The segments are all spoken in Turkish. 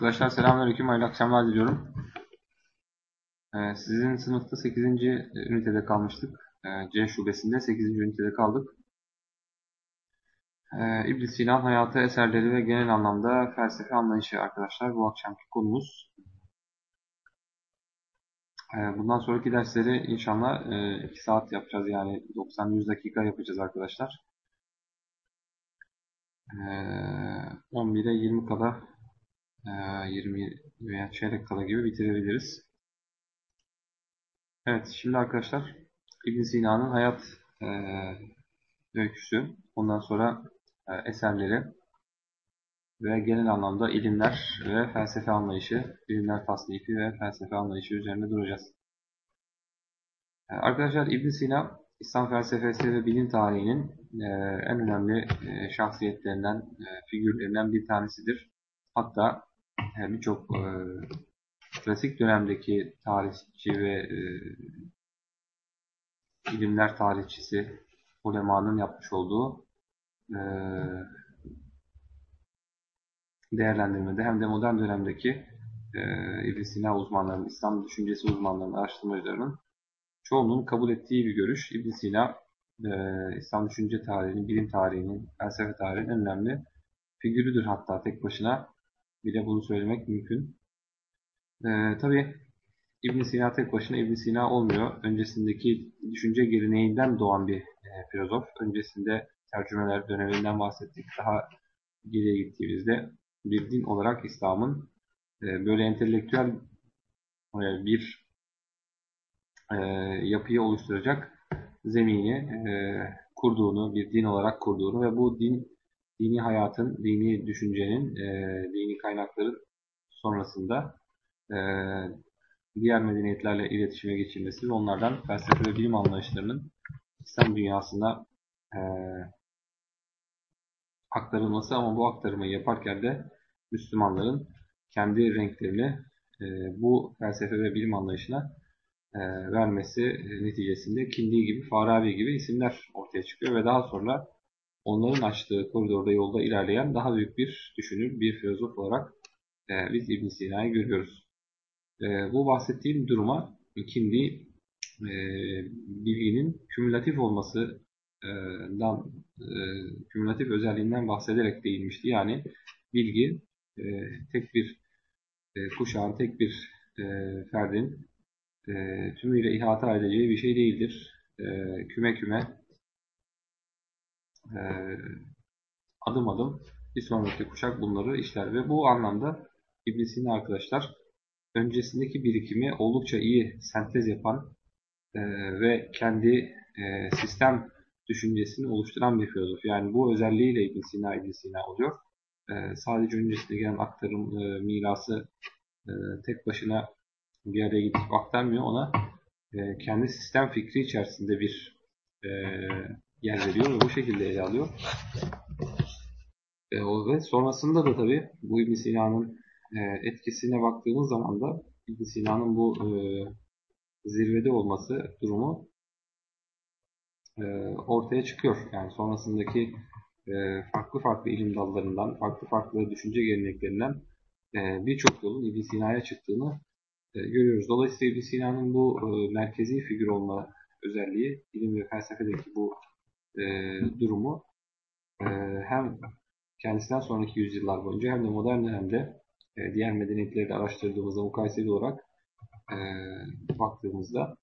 Arkadaşlar selamünaleyküm, hayırlı akşamlar diliyorum. Ee, sizin sınıfta 8. ünitede kalmıştık. Ee, C şubesinde 8. ünitede kaldık. Ee, ibn Sina hayatı, eserleri ve genel anlamda felsefe anlayışı arkadaşlar bu akşamki konumuz. Ee, bundan sonraki dersleri inşallah 2 e, saat yapacağız yani 90-100 dakika yapacağız arkadaşlar. Ee, 11'e 20 kadar 20 ee, veya çeyrek kala gibi bitirebiliriz. Evet, şimdi arkadaşlar ibn Sina'nın hayat e, öyküsü, ondan sonra e, eserleri ve genel anlamda ilimler ve felsefe anlayışı, ilimler tasnifi ve felsefe anlayışı üzerinde duracağız. E, arkadaşlar ibn Sina, İslam felsefesi ve bilim tarihinin e, en önemli e, şahsiyetlerinden, e, figürlerinden bir tanesidir. Hatta yani birçok e, klasik dönemdeki tarihçi ve e, ilimler tarihçisi ulemanın yapmış olduğu e, değerlendirmede hem de modern dönemdeki e, ibn Sina uzmanlarının, İslam düşüncesi uzmanlarının, araştırmacılarının çoğunun kabul ettiği bir görüş. ibn Sina e, İslam düşünce tarihinin, bilim tarihinin, felsefe tarihinin en önemli figürüdür hatta tek başına bile bunu söylemek mümkün. Ee, Tabi ibn Sina tek başına ibn Sina olmuyor. Öncesindeki düşünce geleneğinden doğan bir e, filozof. Öncesinde tercümeler döneminden bahsettik. Daha geriye gittiğimizde bir din olarak İslam'ın e, böyle entelektüel e, bir e, yapıyı oluşturacak zemini e, kurduğunu, bir din olarak kurduğunu ve bu din dini hayatın, dini düşüncenin, e, dini kaynakların sonrasında e, diğer medeniyetlerle iletişime geçilmesi ve onlardan felsefe ve bilim anlayışlarının İslam dünyasına e, aktarılması ama bu aktarımı yaparken de Müslümanların kendi renklerini e, bu felsefe ve bilim anlayışına e, vermesi neticesinde Kindi gibi, Farabi gibi isimler ortaya çıkıyor ve daha sonra onların açtığı koridorda yolda ilerleyen daha büyük bir düşünür, bir filozof olarak e, biz ibn Sina'yı görüyoruz. E, bu bahsettiğim duruma ikindi e, bilginin kümülatif olmasından, e, kümülatif özelliğinden bahsederek değinmişti. Yani bilgi e, tek bir e, kuşağın, tek bir e, ferdin e, tümüyle ihata edeceği bir şey değildir. E, küme küme adım adım bir sonraki kuşak bunları işler ve bu anlamda ibn arkadaşlar öncesindeki birikimi oldukça iyi sentez yapan e, ve kendi e, sistem düşüncesini oluşturan bir filozof. Yani bu özelliğiyle ibn Sina ibn Sina oluyor. E, sadece öncesinde gelen aktarım e, mirası e, tek başına bir araya gidip aktarmıyor. Ona e, kendi sistem fikri içerisinde bir e, yer veriyor ve bu şekilde ele alıyor. E, ve sonrasında da tabi bu ibn Sina'nın e, etkisine baktığımız zaman da ibn Sina'nın bu e, zirvede olması durumu e, ortaya çıkıyor. Yani sonrasındaki e, farklı farklı ilim dallarından, farklı farklı düşünce geleneklerinden e, birçok yolun ibn Sina'ya çıktığını e, görüyoruz. Dolayısıyla ibn Sina'nın bu e, merkezi figür olma özelliği, ilim ve felsefedeki bu e, durumu e, hem kendisinden sonraki yüzyıllar boyunca hem de modern dönemde e, diğer medeniyetleri de araştırdığımızda mukayeseli olarak e, baktığımızda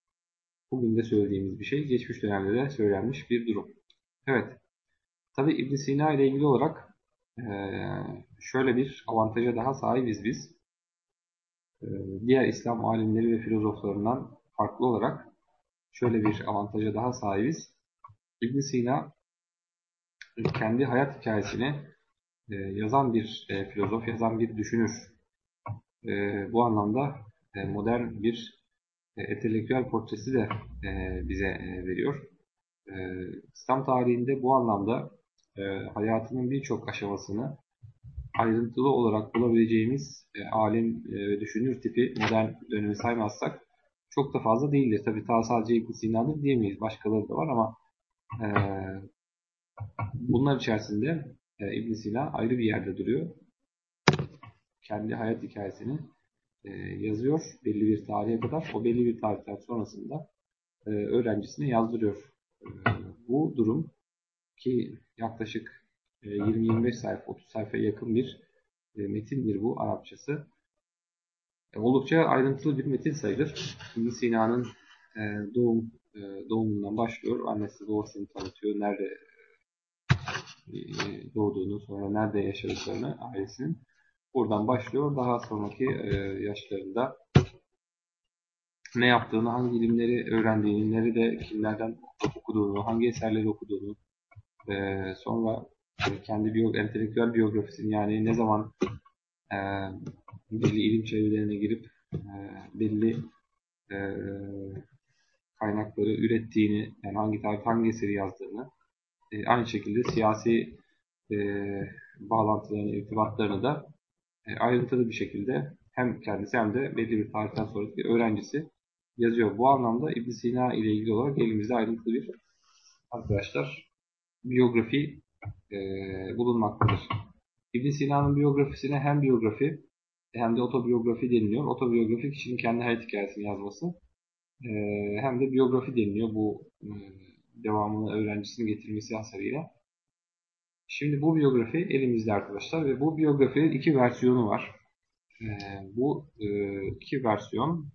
bugün de söylediğimiz bir şey geçmiş dönemde de söylenmiş bir durum. Evet. Tabi ibn Sina ile ilgili olarak e, şöyle bir avantaja daha sahibiz biz. E, diğer İslam alimleri ve filozoflarından farklı olarak şöyle bir avantaja daha sahibiz ibn Sina kendi hayat hikayesini e, yazan bir e, filozof, yazan bir düşünür. E, bu anlamda e, modern bir e, entelektüel portresi de e, bize e, veriyor. E, İslam tarihinde bu anlamda e, hayatının birçok aşamasını ayrıntılı olarak bulabileceğimiz e, alim e, ve düşünür tipi modern dönemi saymazsak çok da fazla değildir. Tabi ta sadece İbn Sina'dır diyemeyiz. Başkaları da var ama e, bunlar içerisinde e, ibn Sina ayrı bir yerde duruyor. Kendi hayat hikayesini e, yazıyor belli bir tarihe kadar. O belli bir tarihten sonrasında e, öğrencisine yazdırıyor. E, bu durum ki yaklaşık 20-25 sayfa, 30 sayfaya yakın bir metindir bu Arapçası. Oldukça ayrıntılı bir metin sayılır. ibn Sina'nın doğum doğumundan başlıyor. Annesi babasını tanıtıyor. Nerede doğduğunu, sonra nerede yaşadıklarını ailesinin. Buradan başlıyor. Daha sonraki yaşlarında ne yaptığını, hangi ilimleri öğrendiğini, nerede, kimlerden okuduğunu, hangi eserleri okuduğunu, sonra kendi biyo, entelektüel biyografisini yani ne zaman e, belli ilim çevrelerine girip e, belli e, kaynakları ürettiğini, yani hangi tarih hangi eseri yazdığını, e, aynı şekilde siyasi e, bağlantılarını, irtibatlarını da e, ayrıntılı bir şekilde hem kendisi hem de belli bir tarihten sonraki öğrencisi yazıyor. Bu anlamda ibn Sina ile ilgili olarak elimizde ayrıntılı bir arkadaşlar biyografi e, bulunmaktadır. ibn Sina'nın biyografisine hem biyografi hem de otobiyografi deniliyor. Otobiyografi kişinin kendi hayat hikayesini yazması e, hem de biyografi deniliyor bu e, devamını öğrencisinin getirmesi hasarıyla. Şimdi bu biyografi elimizde arkadaşlar ve bu biyografinin iki versiyonu var. E, bu e, iki versiyon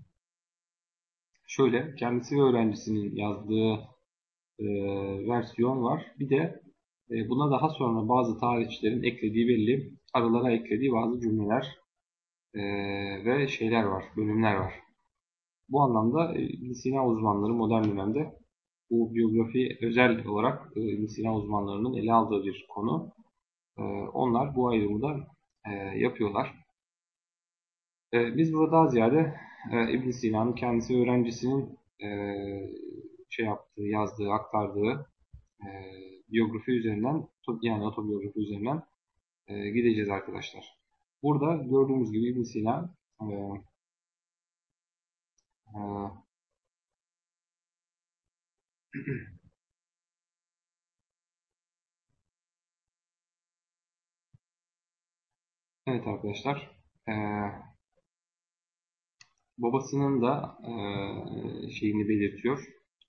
şöyle kendisi ve öğrencisinin yazdığı e, versiyon var. Bir de buna daha sonra bazı tarihçilerin eklediği belli aralara eklediği bazı cümleler ve şeyler var, bölümler var. Bu anlamda e, Sina uzmanları modern dönemde bu biyografi özel olarak e, Sina uzmanlarının ele aldığı bir konu. E, onlar bu ayrımı da yapıyorlar. Biz burada daha ziyade ibn Sina'nın kendisi öğrencisinin şey yaptığı, yazdığı, aktardığı biyografi üzerinden yani otobiyografi üzerinden gideceğiz arkadaşlar. Burada gördüğümüz gibi ibn Sina e, e, Evet arkadaşlar. Ee, babasının da e, şeyini belirtiyor.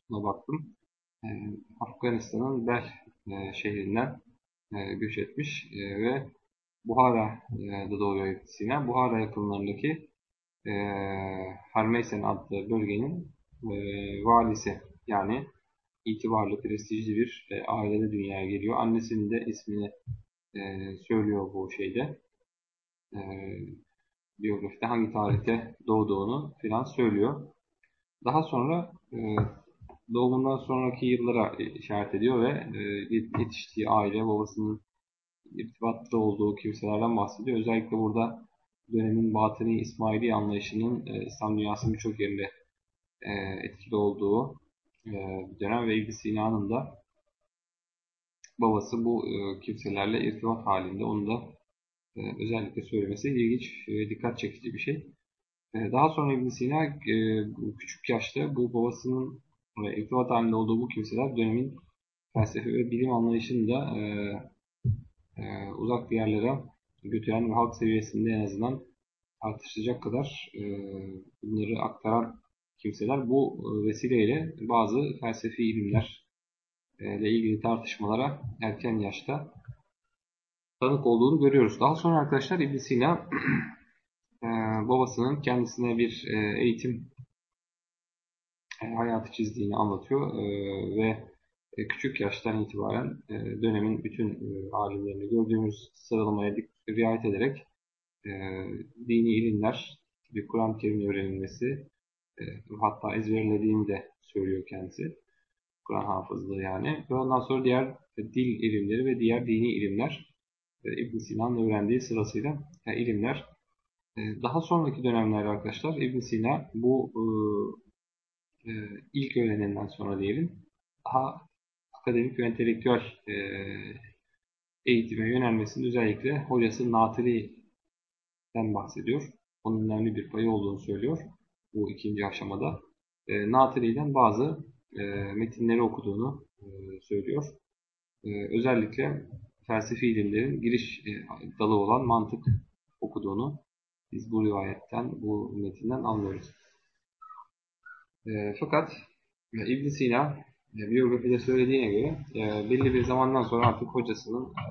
Buna baktım. E, Afganistan'ın Bel e, şehrinden e, göç etmiş e, ve Buhara'da doğuyor Sina. Buhara yakınlarındaki e, Harmeysen adlı bölgenin e, valisi yani itibarlı, prestijli bir e, ailede dünyaya geliyor. Annesinin de ismini e, söylüyor bu şeyde. E, biyografide hangi tarihte doğduğunu filan söylüyor. Daha sonra e, doğumundan sonraki yıllara işaret ediyor ve e, yetiştiği aile, babasının irtibatta olduğu kimselerden bahsediyor. Özellikle burada dönemin batıni İsmaili anlayışının e, İslam dünyasının birçok yerinde e, etkili olduğu e, bir dönem ve İbn Sina'nın da babası bu e, kimselerle irtibat halinde. Onu da e, özellikle söylemesi ilginç, e, dikkat çekici bir şey. E, daha sonra İbn Sina e, küçük yaşta bu babasının ve irtibat halinde olduğu bu kimseler dönemin felsefe ve bilim anlayışını da e, e, uzak bir yerlere götüren ve halk seviyesinde en azından tartışacak kadar e, bunları aktaran kimseler bu e, vesileyle bazı felsefi ilimler e, ile ilgili tartışmalara erken yaşta tanık olduğunu görüyoruz. Daha sonra arkadaşlar İbn Sina e, babasının kendisine bir eğitim hayatı çizdiğini anlatıyor ve küçük yaştan itibaren dönemin bütün alimlerini gördüğümüz sıralamaya riayet ederek dini ilimler, bir Kur'an-ı Kerim'in öğrenilmesi, e, hatta ezberlediğini de söylüyor kendisi. Kur'an hafızlığı yani. Ve ondan sonra diğer dil ilimleri ve diğer dini ilimler e, ibn Sina'nın öğrendiği sırasıyla yani ilimler. E, daha sonraki dönemlerde arkadaşlar ibn Sina bu e, e, ilk öğrenenden sonra diyelim daha akademik ve entelektüel e, eğitime yönelmesinin özellikle hocası Natili'den bahsediyor. Onun önemli bir payı olduğunu söylüyor bu ikinci aşamada. E, Natili'den bazı e, metinleri okuduğunu e, söylüyor. E, özellikle felsefi ilimlerin giriş e, dalı olan mantık okuduğunu biz bu rivayetten, bu metinden anlıyoruz. E, fakat e, ibn Sina biyografide söylediğine göre e, belli bir zamandan sonra artık hocasının e,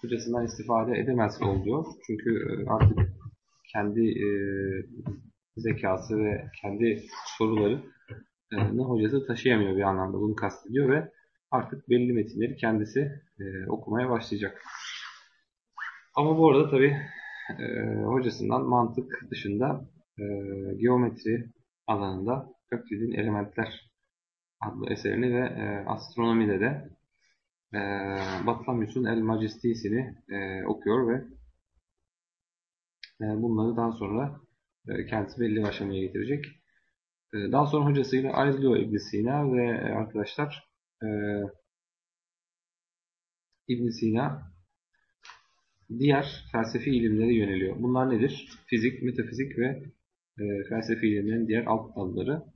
hocasından istifade edemez oluyor. Çünkü e, artık kendi e, zekası ve kendi soruları e, hocası taşıyamıyor bir anlamda bunu kastediyor ve artık belli metinleri kendisi e, okumaya başlayacak. Ama bu arada tabi e, hocasından mantık dışında e, geometri alanında Öklid'in Elementler adlı eserini ve e, astronomide de e, Batlamyus'un El Majestis'ini e, okuyor ve e, bunları daha sonra e, kendisi belli bir aşamaya getirecek. E, daha sonra hocasıyla ayrılıyor ibn Sina ve e, arkadaşlar e, ibn Sina diğer felsefi ilimlere yöneliyor. Bunlar nedir? Fizik, metafizik ve e, felsefi ilimlerin diğer alt dalları.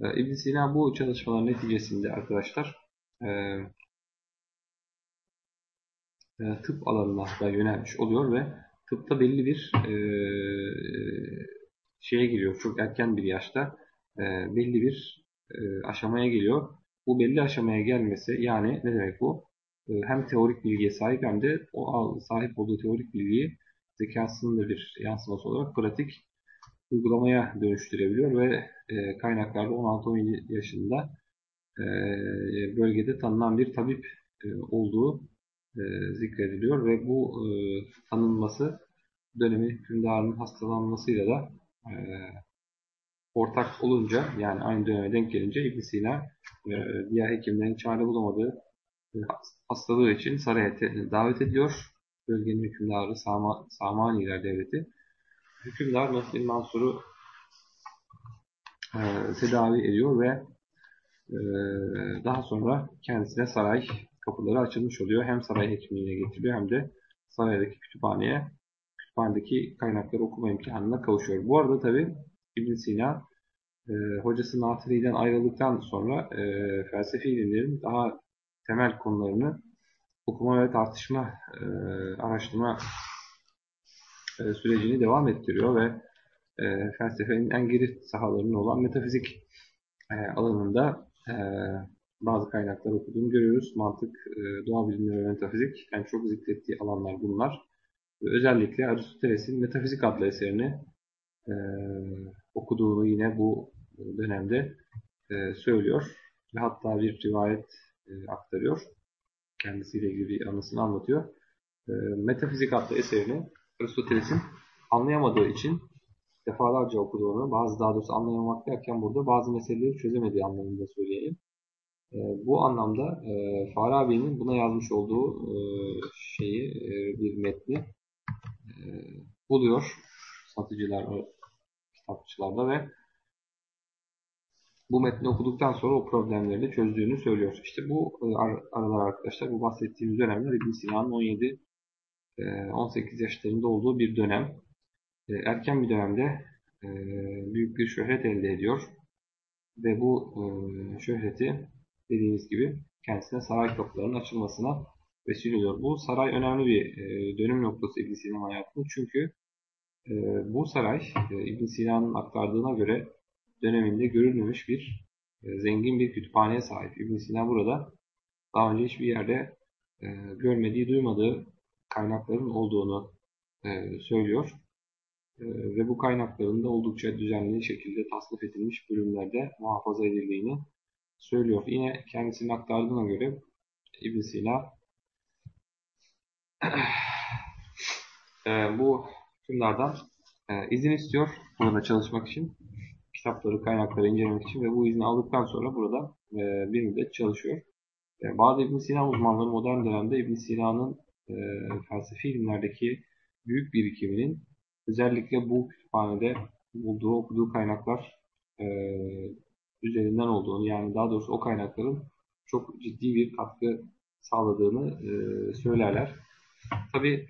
E, ibn Sina bu çalışmalar neticesinde arkadaşlar e, e, tıp alanına da yönelmiş oluyor ve tıpta belli bir e, şeye giriyor. Çok erken bir yaşta belli bir aşamaya geliyor. Bu belli aşamaya gelmesi yani ne demek bu? Hem teorik bilgiye sahip hem de o sahip olduğu teorik bilgiyi zekasının da bir yansıması olarak pratik uygulamaya dönüştürebiliyor ve e, kaynaklarda 16-17 yaşında e, bölgede tanınan bir tabip e, olduğu zikrediliyor ve bu tanınması dönemi hükümdarının hastalanmasıyla da ortak olunca yani aynı döneme denk gelince ibn Sina diğer hekimlerin çare bulamadığı hastalığı için saraya davet ediliyor. Bölgenin hükümdarı Sama, Samaniler devleti. Hükümdar Nasr Mansur'u e, tedavi ediyor ve e, daha sonra kendisine saray kapıları açılmış oluyor. Hem saray hekimliğine getiriliyor hem de saraydaki kütüphaneye kütüphanedeki kaynakları okuma imkanına kavuşuyor. Bu arada tabi ibn Sina e, hocası Natili'den ayrıldıktan sonra e, felsefi ilimlerin daha temel konularını okuma ve tartışma, e, araştırma e, sürecini devam ettiriyor ve e, felsefenin en geri sahalarının olan metafizik e, alanında e, bazı kaynaklar okuduğunu görüyoruz. Mantık, e, doğa bilimleri ve metafizik en çok zikrettiği alanlar bunlar. Ve özellikle Aristoteles'in Metafizik adlı eserini e, okuduğunu yine bu dönemde e, söylüyor. Ve hatta bir rivayet e, aktarıyor. Kendisiyle ilgili bir anısını anlatıyor. E, Metafizik adlı eserini Aristoteles'in anlayamadığı için defalarca okuduğunu, bazı daha doğrusu anlayamamak derken burada bazı meseleleri çözemediği anlamında söyleyelim. E, bu anlamda e, Farabi'nin buna yazmış olduğu e, şeyi, e, bir metni e, buluyor satıcılar, kitapçılarda ve bu metni okuduktan sonra o problemleri de çözdüğünü söylüyor. İşte bu e, ar aralar arkadaşlar, bu bahsettiğimiz dönemler İbn Sina'nın 17 18 e, yaşlarında olduğu bir dönem. E, erken bir dönemde e, büyük bir şöhret elde ediyor. Ve bu şöhreti dediğimiz gibi kendisine saray kapılarının açılmasına vesile oluyor. Bu saray önemli bir dönüm noktası İbn Sina'nın hayatında. Çünkü bu saray İbn Sina'nın aktardığına göre döneminde görülmemiş bir zengin bir kütüphaneye sahip. İbn Sina burada daha önce hiçbir yerde görmediği, duymadığı kaynakların olduğunu e, söylüyor. E, ve bu kaynakların da oldukça düzenli şekilde tasnif edilmiş bölümlerde muhafaza edildiğini söylüyor. Yine kendisinin aktardığına göre ibn Sina e, bu hükümlerden izin istiyor burada çalışmak için. Kitapları, kaynakları incelemek için ve bu izni aldıktan sonra burada bir müddet çalışıyor. Bazı İbn Sina uzmanları modern dönemde İbn Sina'nın e, felsefi ilimlerdeki büyük birikiminin özellikle bu kütüphanede bulduğu, okuduğu kaynaklar e, üzerinden olduğunu yani daha doğrusu o kaynakların çok ciddi bir katkı sağladığını e, söylerler. Tabi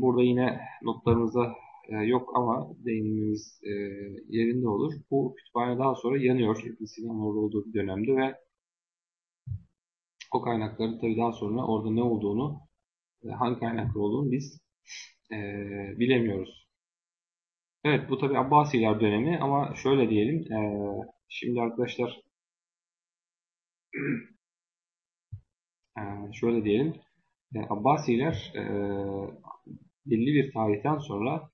burada yine notlarımızda e, yok ama değinmemiz e, yerinde olur. Bu kütüphane daha sonra yanıyor İbn Sina'nın orada olduğu bir dönemde ve o kaynakların tabi daha sonra orada ne olduğunu, hangi kaynaklar olduğunu biz e, bilemiyoruz. Evet bu tabi Abbasiler dönemi ama şöyle diyelim. E, şimdi arkadaşlar e, şöyle diyelim. E, Abbasiler e, belli bir tarihten sonra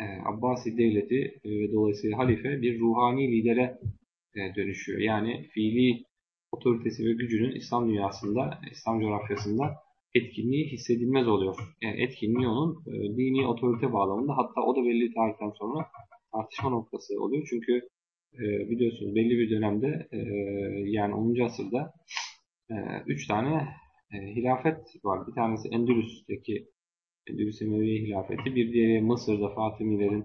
e, Abbasi devleti e, ve dolayısıyla halife bir ruhani lidere e, dönüşüyor. Yani fiili otoritesi ve gücünün İslam dünyasında, İslam coğrafyasında etkinliği hissedilmez oluyor. Yani etkinliği onun e, dini otorite bağlamında hatta o da belli tarihten sonra tartışma noktası oluyor. Çünkü e, biliyorsunuz belli bir dönemde e, yani 10. asırda 3 e, tane e, hilafet var. Bir tanesi Endülüs'teki Endülüs Emevi hilafeti, bir diğeri Mısır'da Fatimilerin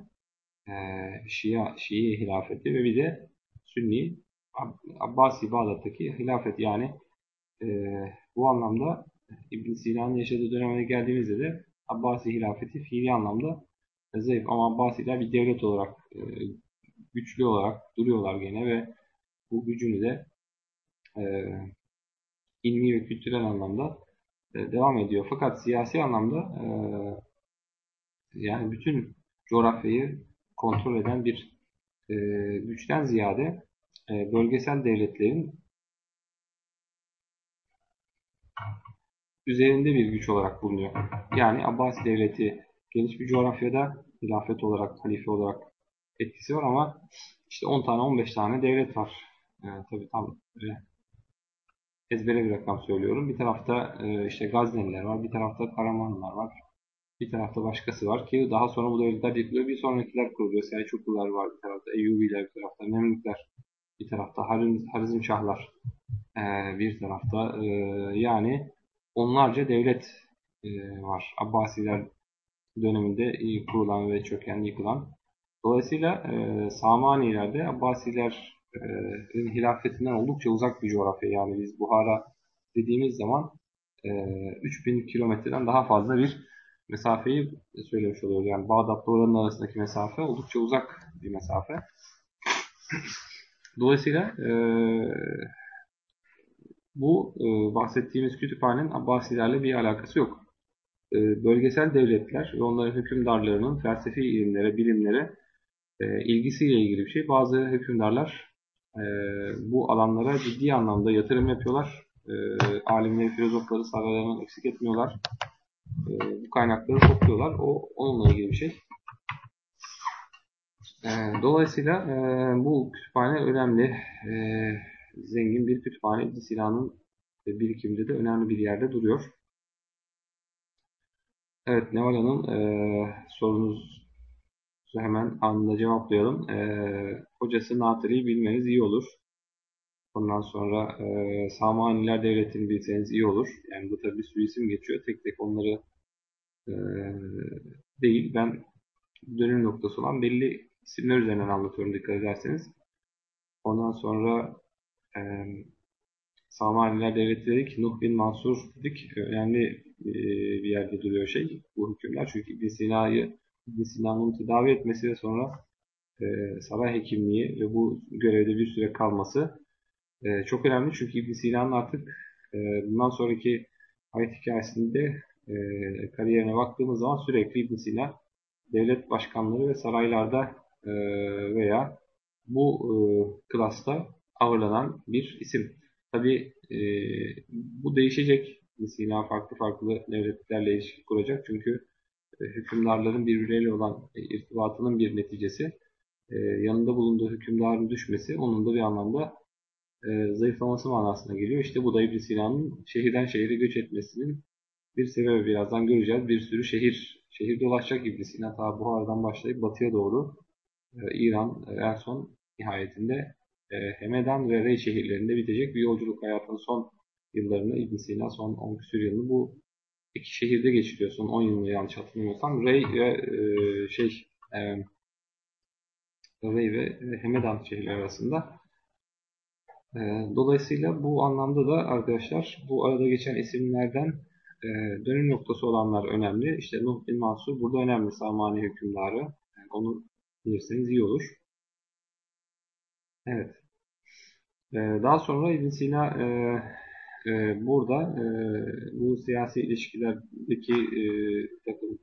e, Şia, Şii hilafeti ve bir de Sünni Abbasi Bağdat'taki hilafet yani e, bu anlamda İbn Sina'nın yaşadığı döneme geldiğimizde de Abbasi hilafeti fiili anlamda zayıf ama Abbasiler bir devlet olarak e, güçlü olarak duruyorlar gene ve bu gücünü de e, ilmi ve kültürel anlamda e, devam ediyor. Fakat siyasi anlamda yani bütün coğrafyayı kontrol eden bir güçten ziyade bölgesel devletlerin üzerinde bir güç olarak bulunuyor. Yani Abbasi devleti geniş bir coğrafyada hilafet olarak, halife olarak etkisi var ama işte 10 tane 15 tane devlet var. E, tabii tam e, ezbere bir rakam söylüyorum. Bir tarafta e, işte Gazneliler var, bir tarafta Karamanlılar var, bir tarafta başkası var ki daha sonra bu devletler yıkılıyor. Bir sonrakiler kuruluyor. Selçuklular var bir tarafta, Eyyubiler bir tarafta, Memlükler bir tarafta, Harizm Şahlar e, bir tarafta. E, yani onlarca devlet e, var. Abbasiler döneminde kurulan ve çöken, yıkılan. Dolayısıyla e, Samanilerde Abbasiler e, hilafetinden oldukça uzak bir coğrafya. Yani biz Buhara dediğimiz zaman e, 3000 kilometreden daha fazla bir mesafeyi söylemiş oluyoruz. Yani Bağdat'la oranın arasındaki mesafe oldukça uzak bir mesafe. Dolayısıyla e, bu e, bahsettiğimiz kütüphanenin Abbasilerle bir alakası yok. E, bölgesel devletler ve onların hükümdarlarının felsefi ilimlere, bilimlere e, ilgisiyle ilgili bir şey. Bazı hükümdarlar e, bu alanlara ciddi anlamda yatırım yapıyorlar. E, alimleri, filozofları, saraylarından eksik etmiyorlar. E, bu kaynakları topluyorlar. O onunla ilgili bir şey. E, dolayısıyla e, bu kütüphane önemli. E, zengin bir kütüphane. İbn Sina'nın birikiminde de önemli bir yerde duruyor. Evet Neval e, sorunuz hemen anında cevaplayalım. E, hocası Natırı'yı bilmeniz iyi olur. Ondan sonra e, Samaniler Devleti'ni bilseniz iyi olur. Yani bu tabi bir sürü isim geçiyor. Tek tek onları e, değil. Ben dönüm noktası olan belli isimler üzerinden anlatıyorum dikkat ederseniz. Ondan sonra e, Samaniler Devleti dedik. Nuh bin Mansur dedik. Önemli e, bir yerde duruyor şey bu hükümler. Çünkü İbn Sina'yı İbn Sina'nın tedavi etmesi ve sonra e, saray hekimliği ve bu görevde bir süre kalması e, çok önemli. Çünkü İbn Sina'nın artık e, bundan sonraki hayat hikayesinde e, kariyerine baktığımız zaman sürekli İbn Sina devlet başkanları ve saraylarda e, veya bu e, klasta ağırlanan bir isim. Tabi e, bu değişecek. Sina farklı farklı devletlerle ilişki kuracak. Çünkü e, hükümdarların birbirleriyle olan e, irtibatının bir neticesi. E, yanında bulunduğu hükümdarın düşmesi onun da bir anlamda zayıflaması manasına geliyor. İşte bu da İbn Sina'nın şehirden şehire göç etmesinin bir sebebi birazdan göreceğiz. Bir sürü şehir şehir dolaşacak İbn Sina ta Buhar'dan başlayıp batıya doğru İran en son nihayetinde Hemedan ve Rey şehirlerinde bitecek bir yolculuk hayatının son yıllarını İbn Sina son 10 küsur yılını bu iki şehirde geçiriyor. Son 10 yılını yanlış hatırlamıyorsam. Rey ve e, şey e, Rey ve Hemedan şehirleri arasında. E, dolayısıyla bu anlamda da arkadaşlar bu arada geçen isimlerden e, dönüm noktası olanlar önemli. İşte Nuh bin Mansur burada önemli Samani hükümdarı. Yani onu bilirseniz iyi olur. Evet. E, daha sonra İbn Sina e, e, burada e, bu siyasi ilişkilerdeki takım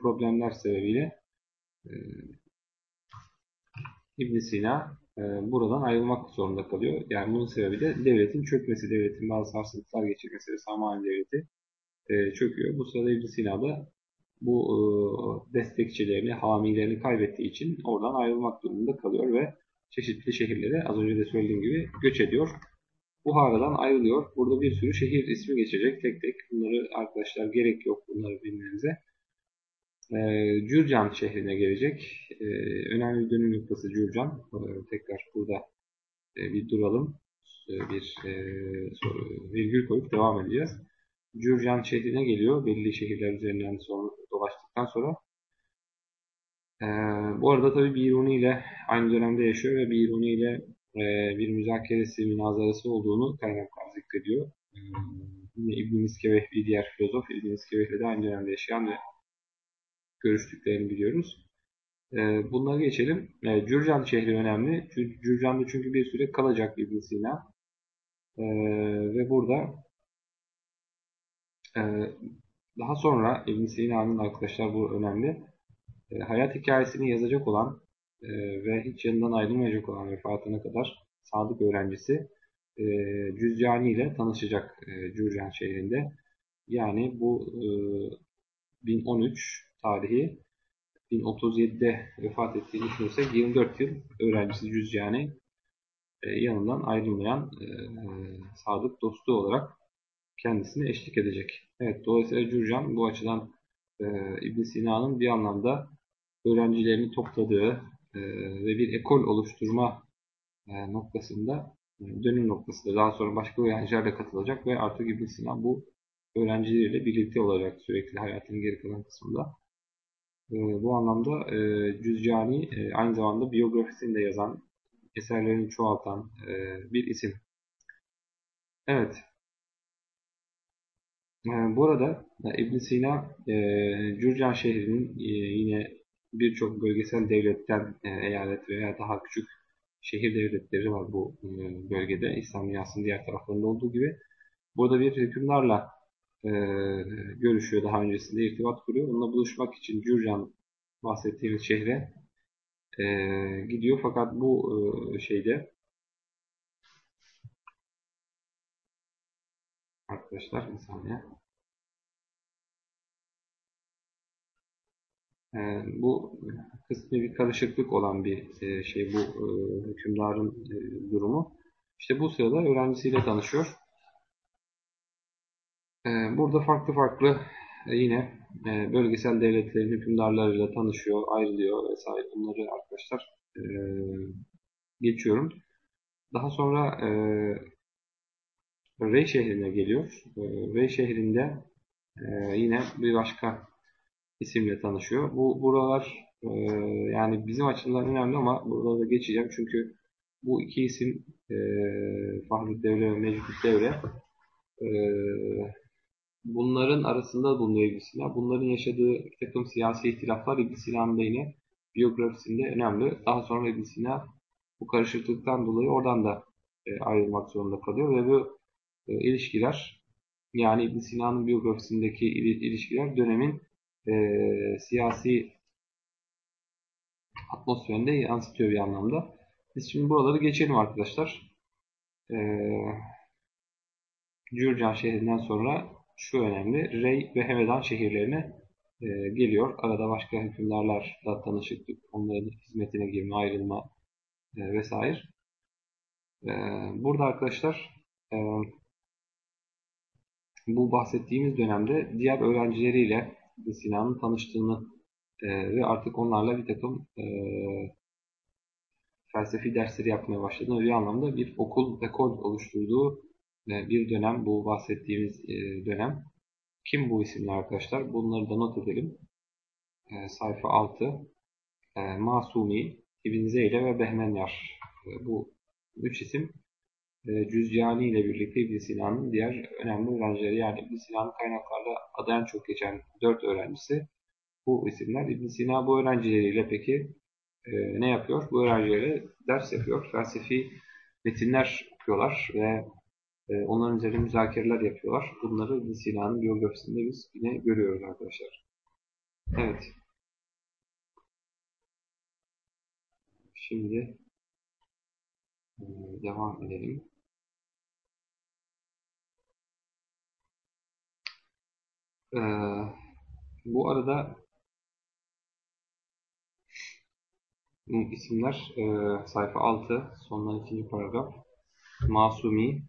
problemler sebebiyle e, Sina buradan ayrılmak zorunda kalıyor. Yani bunun sebebi de devletin çökmesi, devletin bazı sarsıntılar geçirmesi ve Samani devleti çöküyor. Bu sırada ibn Sina da bu destekçilerini, hamilerini kaybettiği için oradan ayrılmak durumunda kalıyor ve çeşitli şehirlere az önce de söylediğim gibi göç ediyor. Buhara'dan ayrılıyor. Burada bir sürü şehir ismi geçecek tek tek. Bunları arkadaşlar gerek yok bunları bilmenize. Ee, Cürcan şehrine gelecek. Ee, önemli dönüm noktası Cürcan. Ee, tekrar burada e, bir duralım. Ee, bir e, virgül koyup devam edeceğiz. Cürcan şehrine geliyor. Belli şehirler üzerinden sonra dolaştıktan sonra. Ee, bu arada tabi Biruni ile aynı dönemde yaşıyor ve Biruni ile e, bir müzakeresi, münazarası olduğunu kaynaklar zikrediyor. E, yine İbn-i Miskeveh bir diğer filozof, İbn-i Miskeveh de aynı dönemde yaşayan ve görüştüklerini biliyoruz. E, bunlara geçelim. E, Cürcan şehri önemli. Cürcan'da çünkü bir süre kalacak İbn Sina. E, ve burada e, daha sonra İbn Sina'nın arkadaşlar bu önemli. E, hayat hikayesini yazacak olan e, ve hiç yanından ayrılmayacak olan vefatına kadar sadık öğrencisi e, ile tanışacak e, Cürcan şehrinde. Yani bu e, 1013 tarihi 1037'de vefat ettiğini düşünürsek 24 yıl öğrencisi Cüzcani e, yanından ayrılmayan e, sadık dostu olarak kendisine eşlik edecek. Evet, dolayısıyla Cürcan bu açıdan e, ibn Sina'nın bir anlamda öğrencilerini topladığı, e, ve bir ekol oluşturma e, noktasında e, dönüm noktasında daha sonra başka öğrenciler de katılacak ve artık İbn Sina bu öğrencileriyle birlikte olacak sürekli hayatının geri kalan kısmında. Bu anlamda Cüzcani aynı zamanda biyografisini de yazan, eserlerini çoğaltan bir isim. Evet. Bu arada İbn Sina Cürcan şehrinin yine birçok bölgesel devletten e, eyalet veya daha küçük şehir devletleri var bu e, bölgede. İslam dünyasının diğer taraflarında olduğu gibi. Burada bir hükümdarla e, görüşüyor daha öncesinde irtibat kuruyor. Onunla buluşmak için Cürcan bahsettiğimiz şehre e, gidiyor. Fakat bu e, şeyde arkadaşlar bir saniye. Bu kısmi bir karışıklık olan bir e, şey bu e, hükümdarın e, durumu. İşte bu sırada öğrencisiyle tanışıyor. Ee, burada farklı farklı yine bölgesel devletlerin hükümdarlarıyla tanışıyor, ayrılıyor vesaire. Bunları arkadaşlar geçiyorum. Daha sonra Rey şehrine geliyor. Rey şehrinde yine bir başka isimle tanışıyor. Bu buralar e, yani bizim açımızdan önemli ama burada da geçeceğim çünkü bu iki isim e, Fahri Devre ve Mecbut Devre e, bunların arasında bulunuyor İbn Sina. Bunların yaşadığı bir takım siyasi ihtilaflar İbn Sina'nın da biyografisinde önemli. Daha sonra İbn Sina bu karışıklıktan dolayı oradan da e, ayrılmak zorunda kalıyor ve bu e, ilişkiler yani İbn Sina'nın biyografisindeki ilişkiler dönemin e, siyasi atmosferinde yansıtıyor bir anlamda. Biz şimdi buraları geçelim arkadaşlar. E, Cürcan şehrinden sonra şu önemli. Rey ve Hemedan şehirlerine e, geliyor. Arada başka hükümdarlarla tanışıklık, onların hizmetine girme, ayrılma e, vesaire. E, burada arkadaşlar e, bu bahsettiğimiz dönemde diğer öğrencileriyle Sinan'ın tanıştığını e, ve artık onlarla bir takım e, felsefi dersleri yapmaya başladığını bir anlamda bir okul, ekol oluşturduğu e, bir dönem bu bahsettiğimiz e, dönem. Kim bu isimler arkadaşlar? Bunları da not edelim. E, sayfa 6 Masumi, İbn Zeyle ve Behmenyar. Bu üç isim Cüzyani ile birlikte İbn Sina'nın diğer önemli öğrencileri. Yani İbn Sina'nın kaynaklarda adı en çok geçen dört öğrencisi bu isimler. İbn Sina bu öğrencileriyle peki ne yapıyor? Bu öğrencilere ders yapıyor. Felsefi metinler okuyorlar ve e, onların üzerine müzakereler yapıyorlar. Bunları İbn Sina'nın biyografisinde biz yine görüyoruz arkadaşlar. Evet. Şimdi e, devam edelim. Ee, bu arada isimler e, sayfa 6 sondan ikinci paragraf Masumi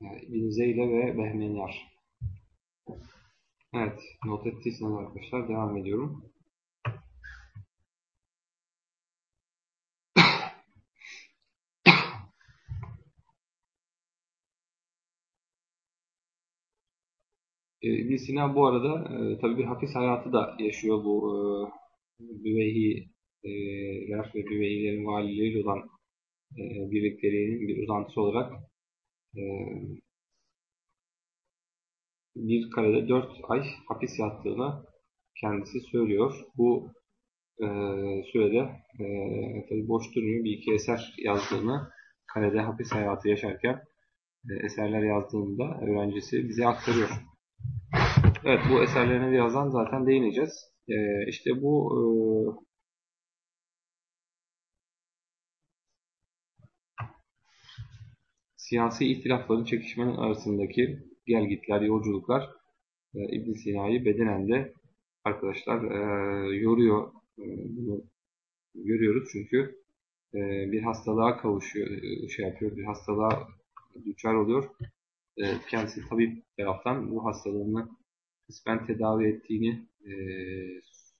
İbn Zeyle ve Behmenyar. Evet, not ettiyseniz arkadaşlar devam ediyorum. İbn Sina bu arada e, tabii bir hapis hayatı da yaşıyor bu e, Büveyhiler ve Büveyhilerin valileriyle olan e, bir uzantısı olarak e, bir karede 4 ay hapis yattığını kendisi söylüyor. Bu e, sürede e, tabii boş durmuyor. Bir iki eser yazdığını karede hapis hayatı yaşarken e, eserler yazdığında öğrencisi bize aktarıyor. Evet bu eserlerine birazdan zaten değineceğiz. E, işte bu e, siyasi ihtilafların çekişmenin arasındaki gelgitler, yolculuklar e, ibn Sina'yı bedenen de arkadaşlar e, yoruyor. E, bunu görüyoruz çünkü e, bir hastalığa kavuşuyor, e, şey yapıyor, bir hastalığa düçar oluyor. E, kendisi tabip taraftan bu hastalığını kısmen tedavi ettiğini e,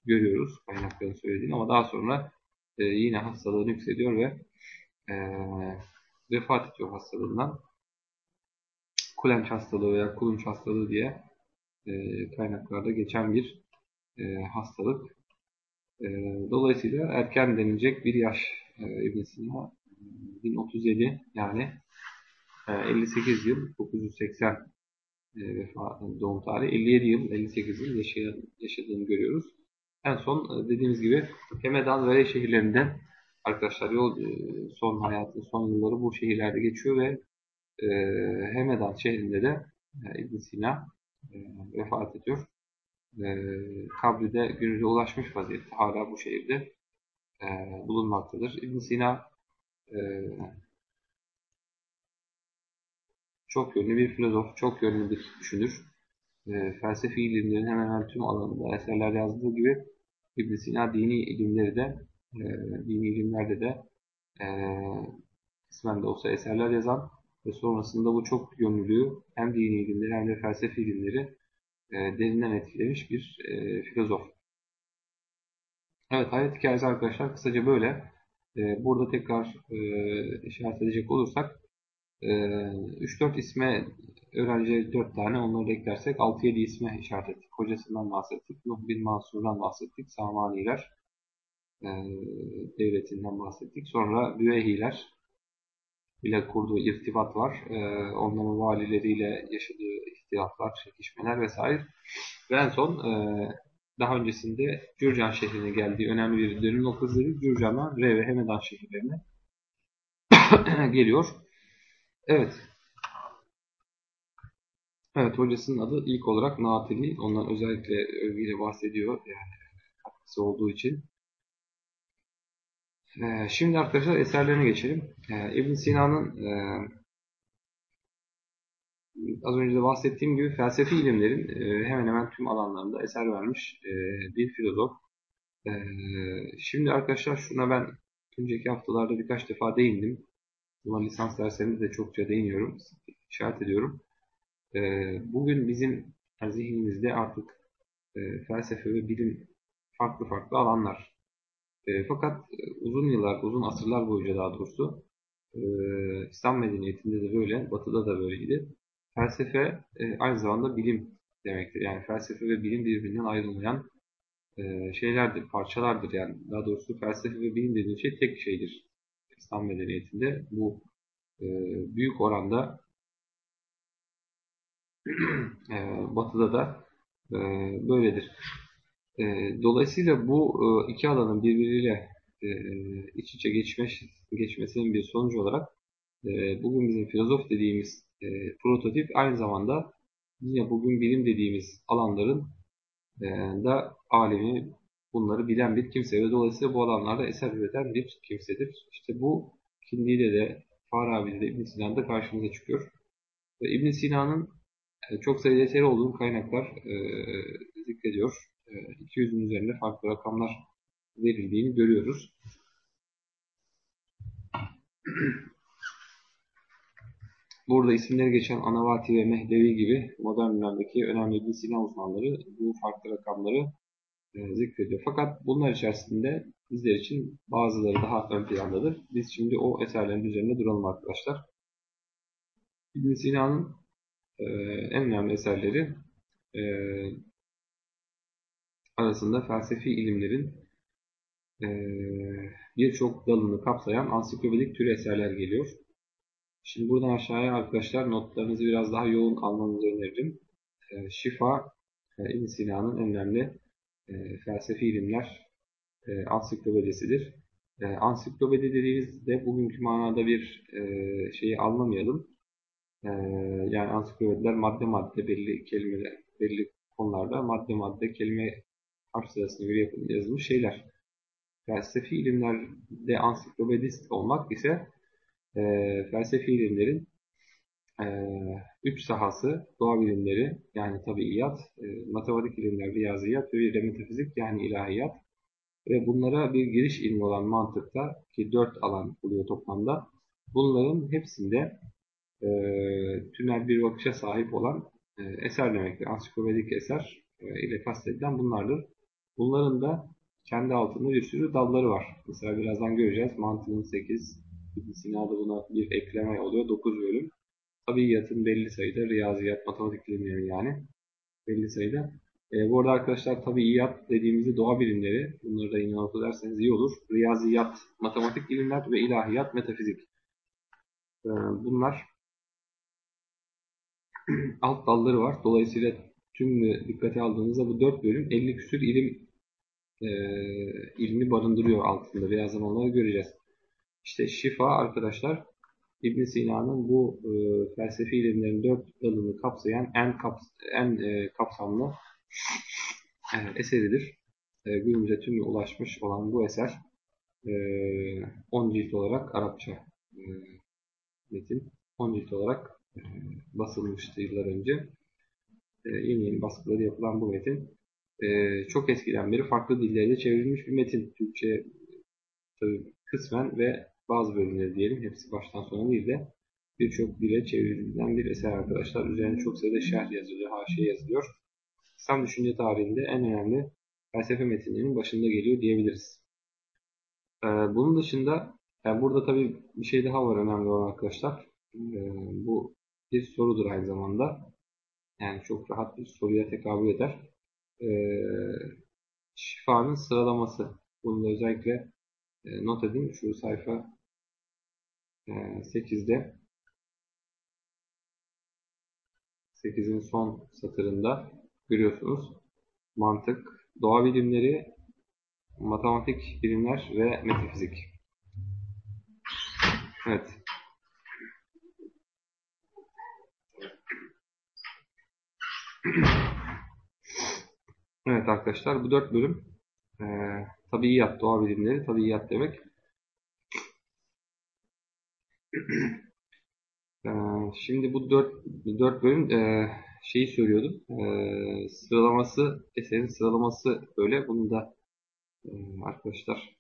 görüyoruz. Kaynakların söylediğini ama daha sonra e, yine hastalığını yükseliyor ve e, vefat ediyor hastalığından. Kulenç hastalığı veya kulunç hastalığı diye e, kaynaklarda geçen bir e, hastalık. E, dolayısıyla erken denilecek bir yaş e, ibn Sina 1037 yani e, 58 yıl 980 e, doğum tarihi 57 yıl 58 yıl yaşadığını görüyoruz. En son e, dediğimiz gibi Hemedan ve şehirlerinde arkadaşlar yol e, son hayatı, son yılları bu şehirlerde geçiyor ve e, Hemedan şehrinde de e, ibn Sina e, vefat ediyor. E, kabri de günümüze ulaşmış vaziyette. Hala bu şehirde e, bulunmaktadır. ibn Sina e, çok yönlü bir filozof, çok yönlü bir düşünür. E, felsefi ilimlerin hemen hemen tüm alanında eserler yazdığı gibi ibn Sina dini ilimleri de e, dini ilimlerde de e, kısmen de olsa eserler yazan ve sonrasında bu çok yönlülüğü hem dini ilimleri hem de felsefi ilimleri e, derinden etkilemiş bir e, filozof. Evet hayat hikayesi arkadaşlar kısaca böyle. E, burada tekrar e, işaret edecek olursak 3-4 isme öğrenci 4 tane onları eklersek 6-7 isme işaret ettik. Hocasından bahsettik. Nuh bin Mansur'dan bahsettik. Samaniler e, devletinden bahsettik. Sonra Büvehiler ile kurduğu irtibat var. E, onların valileriyle yaşadığı ihtilaflar, çekişmeler vesaire. Ve en son e, daha öncesinde Gürcan şehrine geldiği önemli bir dönüm noktası Gürcan'dan Re ve Hemedan şehirlerine geliyor. Evet. Evet hocasının adı ilk olarak Natili. Ondan özellikle övgüyle bahsediyor. Yani katkısı olduğu için. Ee, şimdi arkadaşlar eserlerine geçelim. Ee, ibn Sina'nın e, az önce de bahsettiğim gibi felsefi ilimlerin e, hemen hemen tüm alanlarında eser vermiş e, bir filozof. E, şimdi arkadaşlar şuna ben önceki haftalarda birkaç defa değindim. Buna lisans derslerimde de çokça değiniyorum, işaret ediyorum. E, bugün bizim zihnimizde artık e, felsefe ve bilim farklı farklı alanlar. E, fakat e, uzun yıllar, uzun asırlar boyunca daha doğrusu e, İslam medeniyetinde de böyle, Batı'da da böyleydi. Felsefe aynı zamanda bilim demektir. Yani felsefe ve bilim birbirinden ayrılmayan şeylerdir, parçalardır yani. Daha doğrusu felsefe ve bilim dediğin şey tek şeydir. İslam medeniyetinde bu e, büyük oranda e, Batı'da da e, böyledir. E, dolayısıyla bu e, iki alanın birbiriyle e, iç içe geçmiş, geçmesinin bir sonucu olarak e, bugün bizim filozof dediğimiz e, prototip aynı zamanda yine bugün bilim dediğimiz alanların e, da alemi bunları bilen bir kimse ve dolayısıyla bu alanlarda eser üreten bir kimsedir. İşte bu kimliğiyle de Farabi'de de İbn Sina'da karşımıza çıkıyor. Ve İbn Sina'nın e, çok sayıda eseri olduğu kaynaklar e, zikrediyor. E, 200'ün üzerinde farklı rakamlar verildiğini görüyoruz. Burada isimleri geçen Anavati ve Mehdevi gibi modern dönemdeki önemli İbn Sina uzmanları bu farklı rakamları zikrediyor. Fakat bunlar içerisinde bizler için bazıları daha ön plandadır. Biz şimdi o eserlerin üzerinde duralım arkadaşlar. İbn Sina'nın e, en önemli eserleri e, arasında felsefi ilimlerin e, birçok dalını kapsayan ansiklopedik tür eserler geliyor. Şimdi buradan aşağıya arkadaşlar notlarınızı biraz daha yoğun almanızı öneririm. E, Şifa, e, İbn Sina'nın en önemli e, felsefi ilimler e, ansiklopedisidir. E, ansiklopedi dediğimizde bugünkü manada bir e, şeyi anlamayalım. E, yani ansiklopediler madde madde belli kelimeler, belli konularda madde madde kelime harf sırasına yazılmış şeyler. Felsefi ilimlerde ansiklopedist olmak ise e, felsefi ilimlerin e, üç sahası, doğa bilimleri yani tabiiyat, e, matematik ilimler, riyaziyat ve bir metafizik yani ilahiyat ve bunlara bir giriş ilmi olan mantıkta ki dört alan oluyor toplamda. Bunların hepsinde e, tünel bir bakışa sahip olan e, eser demektir. Ansiklopedik eser e, ile kastedilen bunlardır. Bunların da kendi altında bir sürü dalları var. Mesela birazdan göreceğiz. Mantığın 8, Sina'da buna bir ekleme oluyor. 9 bölüm. Tabiiyatın belli sayıda, riyaziyat, matematik bilimleri yani belli sayıda. E, bu arada arkadaşlar tabiiyat dediğimizde doğa bilimleri, bunları da yine not ederseniz iyi olur. Riyaziyat, matematik bilimler ve ilahiyat, metafizik. E, bunlar alt dalları var. Dolayısıyla tüm dikkate aldığınızda bu 4 bölüm 50 küsür ilim e, ilmi barındırıyor altında. Birazdan onları göreceğiz. İşte şifa arkadaşlar İbn Sina'nın bu e, felsefi ilimlerin dört dalını kapsayan en, kaps en e, kapsamlı e, eseridir. E, günümüze tümü ulaşmış olan bu eser e, 10 cilt olarak Arapça e, metin 10 cilt olarak e, basılmıştı yıllar önce. E, yeni yeni baskıları yapılan bu metin e, çok eskiden beri farklı dillerde çevrilmiş bir metin. Türkçe tabii kısmen ve bazı bölümleri diyelim. Hepsi baştan sona değil de birçok dile çevrilen bir eser arkadaşlar. Üzerine çok sayıda şerh yazılıyor, haşiye yazılıyor. İslam düşünce tarihinde en önemli felsefe metinlerinin başında geliyor diyebiliriz. Ee, bunun dışında yani burada tabii bir şey daha var önemli olan arkadaşlar. Ee, bu bir sorudur aynı zamanda. Yani çok rahat bir soruya tekabül eder. Ee, şifanın sıralaması. Bunu da özellikle e, not edin. Şu sayfa 8'de 8'in son satırında görüyorsunuz. Mantık, doğa bilimleri, matematik bilimler ve metafizik. Evet. Evet arkadaşlar bu dört bölüm e, tabiiyat, doğa bilimleri, tabiiyat demek. Ee, şimdi bu dört, dört bölüm e, şeyi söylüyordum. E, sıralaması, eserin sıralaması böyle. Bunu da e, arkadaşlar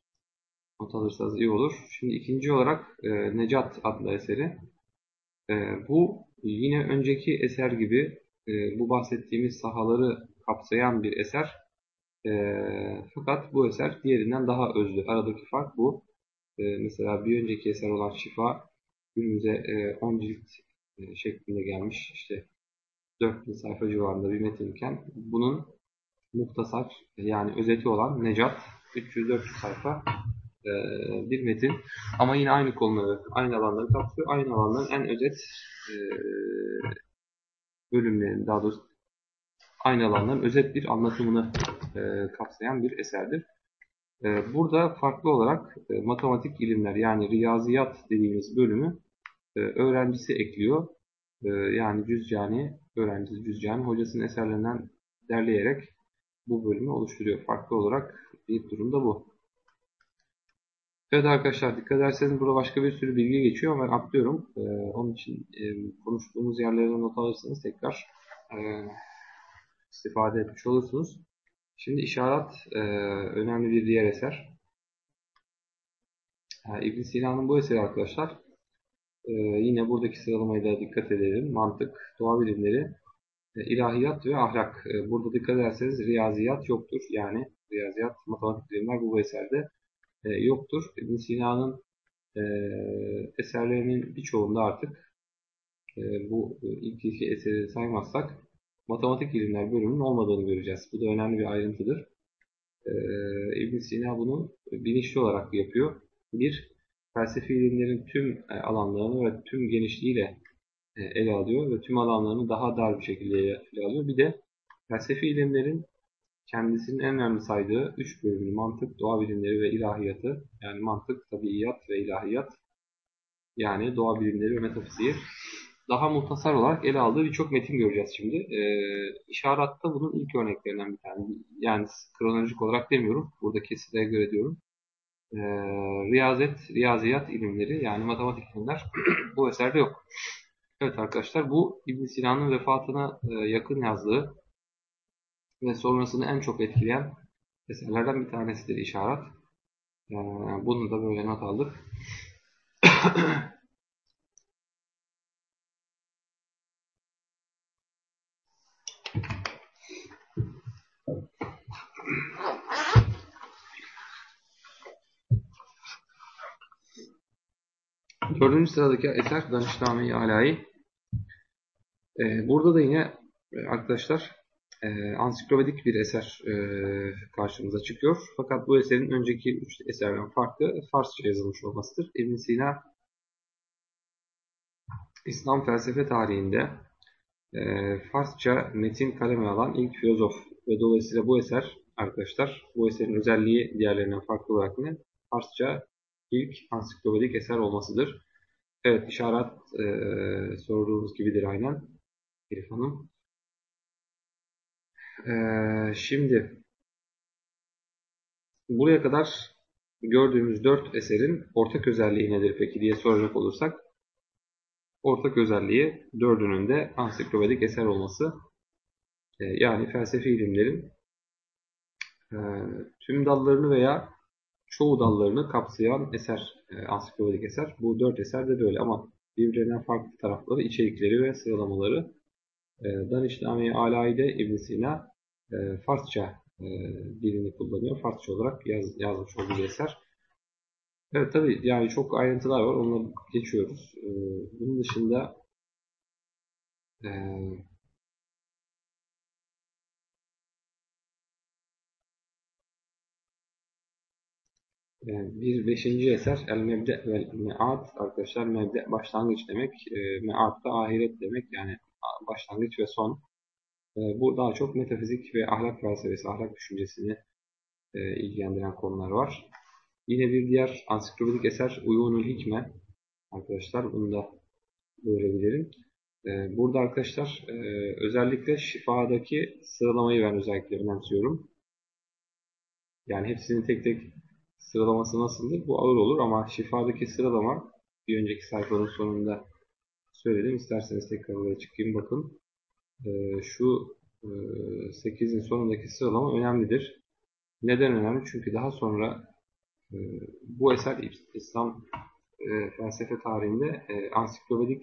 not alırsanız iyi olur. Şimdi ikinci olarak e, Necat adlı eseri. E, bu yine önceki eser gibi e, bu bahsettiğimiz sahaları kapsayan bir eser. E, fakat bu eser diğerinden daha özlü. Aradaki fark bu. E, mesela bir önceki eser olan Şifa günümüze e, 10 cilt e, şeklinde gelmiş. İşte 4000 sayfa civarında bir metinken bunun muhtasar yani özeti olan Necat 300-400 sayfa e, bir metin ama yine aynı konuları, aynı alanları kapsıyor. Aynı alanların en özet e, bölümlerini, daha doğrusu aynı alanların özet bir anlatımını e, kapsayan bir eserdir. E, burada farklı olarak e, matematik ilimler yani riyaziyat dediğimiz bölümü e, öğrencisi ekliyor. E, yani Cüzcani, öğrencisi Cüzcani hocasının eserlerinden derleyerek bu bölümü oluşturuyor. Farklı olarak bir durumda bu. Evet arkadaşlar dikkat ederseniz burada başka bir sürü bilgi geçiyor ama ben atlıyorum. Ee, onun için e, konuştuğumuz yerlerden not alırsanız tekrar e, istifade etmiş olursunuz. Şimdi işaret e, önemli bir diğer eser. Yani ibn Sina'nın bu eseri arkadaşlar e, yine buradaki sıralamaya da dikkat edelim. Mantık, doğa bilimleri, e, ilahiyat ve ahlak. E, burada dikkat ederseniz riyaziyat yoktur. Yani riyaziyat, matematik bilimler bu eserde e, yoktur. ibn Sina'nın e, eserlerinin birçoğunda artık e, bu ilk iki eseri saymazsak matematik ilimler bölümünün olmadığını göreceğiz. Bu da önemli bir ayrıntıdır. E, ibn Sina bunu bilinçli olarak yapıyor. Bir, felsefi ilimlerin tüm e, alanlarını ve tüm genişliğiyle e, ele alıyor ve tüm alanlarını daha dar bir şekilde ele alıyor. Bir de felsefi ilimlerin kendisinin en önemli saydığı üç bölümünü mantık, doğa bilimleri ve ilahiyatı yani mantık, tabiiyat ve ilahiyat yani doğa bilimleri ve metafiziği daha muhtasar olarak ele aldığı birçok metin göreceğiz şimdi. Ee, işaratta bunun ilk örneklerinden bir tane. Yani kronolojik olarak demiyorum. Burada kesiteye göre diyorum. Ee, riyazet, riyaziyat ilimleri yani matematik ilimler bu eserde yok. Evet arkadaşlar bu İbn Sina'nın vefatına e, yakın yazdığı ve sonrasını en çok etkileyen eserlerden bir tanesidir işaret. Ee, bunu da böyle not aldık. Dördüncü sıradaki eser Danışname-i Alai. Ee, burada da yine e, arkadaşlar e, ansiklopedik bir eser e, karşımıza çıkıyor. Fakat bu eserin önceki üç eserden farklı Farsça yazılmış olmasıdır. ibn Sina İslam felsefe tarihinde e, Farsça metin kaleme alan ilk filozof ve dolayısıyla bu eser arkadaşlar bu eserin özelliği diğerlerinden farklı olarak ne? Farsça ilk ansiklopedik eser olmasıdır. Evet işaret e, sorduğunuz gibidir aynen Elif Hanım. Ee, şimdi buraya kadar gördüğümüz dört eserin ortak özelliği nedir peki diye soracak olursak ortak özelliği dördünün de ansiklopedik eser olması ee, yani felsefi ilimlerin e, tüm dallarını veya çoğu dallarını kapsayan eser, e, ansiklopedik eser. Bu dört eser de böyle ama birbirinden farklı tarafları, içerikleri ve sıralamaları e, Danişname-i Alai'de ibn Sina e, Farsça e, dilini kullanıyor. Farsça olarak yaz, yazmış olduğu eser. Evet tabi yani çok ayrıntılar var. Onları geçiyoruz. E, bunun dışında e, bir beşinci eser El Mebde vel Me'ad arkadaşlar Mebde başlangıç demek. E, Me'ad da ahiret demek. Yani başlangıç ve son. E, bu daha çok metafizik ve ahlak felsefesi, ahlak düşüncesini e, ilgilendiren konular var. Yine bir diğer ansiklopedik eser Uyunul Hikme. Arkadaşlar bunu da görebilirim. E, burada arkadaşlar e, özellikle şifadaki sıralamayı ben özellikle önemsiyorum. Yani hepsinin tek tek sıralaması nasıldır? Bu ağır olur ama şifadaki sıralama bir önceki sayfanın sonunda söyledim. İsterseniz tekrar oraya çıkayım bakın. Ee, şu e, 8'in sonundaki sıralama önemlidir. Neden önemli? Çünkü daha sonra e, bu eser İslam e, felsefe tarihinde e, ansiklopedik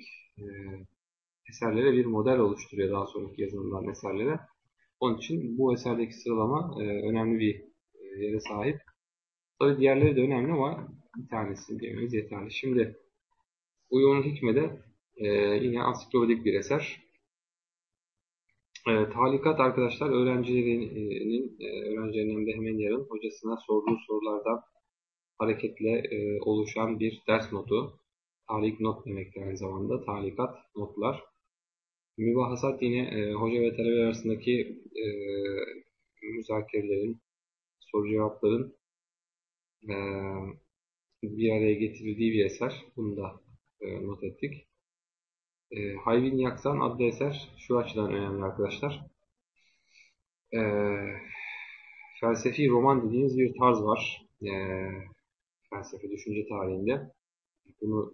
eserlere bir model oluşturuyor daha sonraki yazılımdan eserlere. Onun için bu eserdeki sıralama önemli bir yere sahip. Tabii diğerleri de önemli ama bir tanesi diyemeyiz yeterli. Şimdi Uyu'nun Hikme de e, yine ansiklopedik bir eser. E, talikat arkadaşlar öğrencilerinin, e, öğrencilerin de hemen yarın hocasına sorduğu sorulardan hareketle e, oluşan bir ders notu. Talik not demektir aynı zamanda. Talikat, notlar. Mübahasat yine e, hoca ve talebe arasındaki e, müzakerelerin, soru cevapların e, bir araya getirildiği bir eser. Bunu da e, not ettik. E, Hayvin Yaksan adlı eser şu açıdan önemli arkadaşlar. E, felsefi roman dediğimiz bir tarz var. E, felsefe düşünce tarihinde. Bunu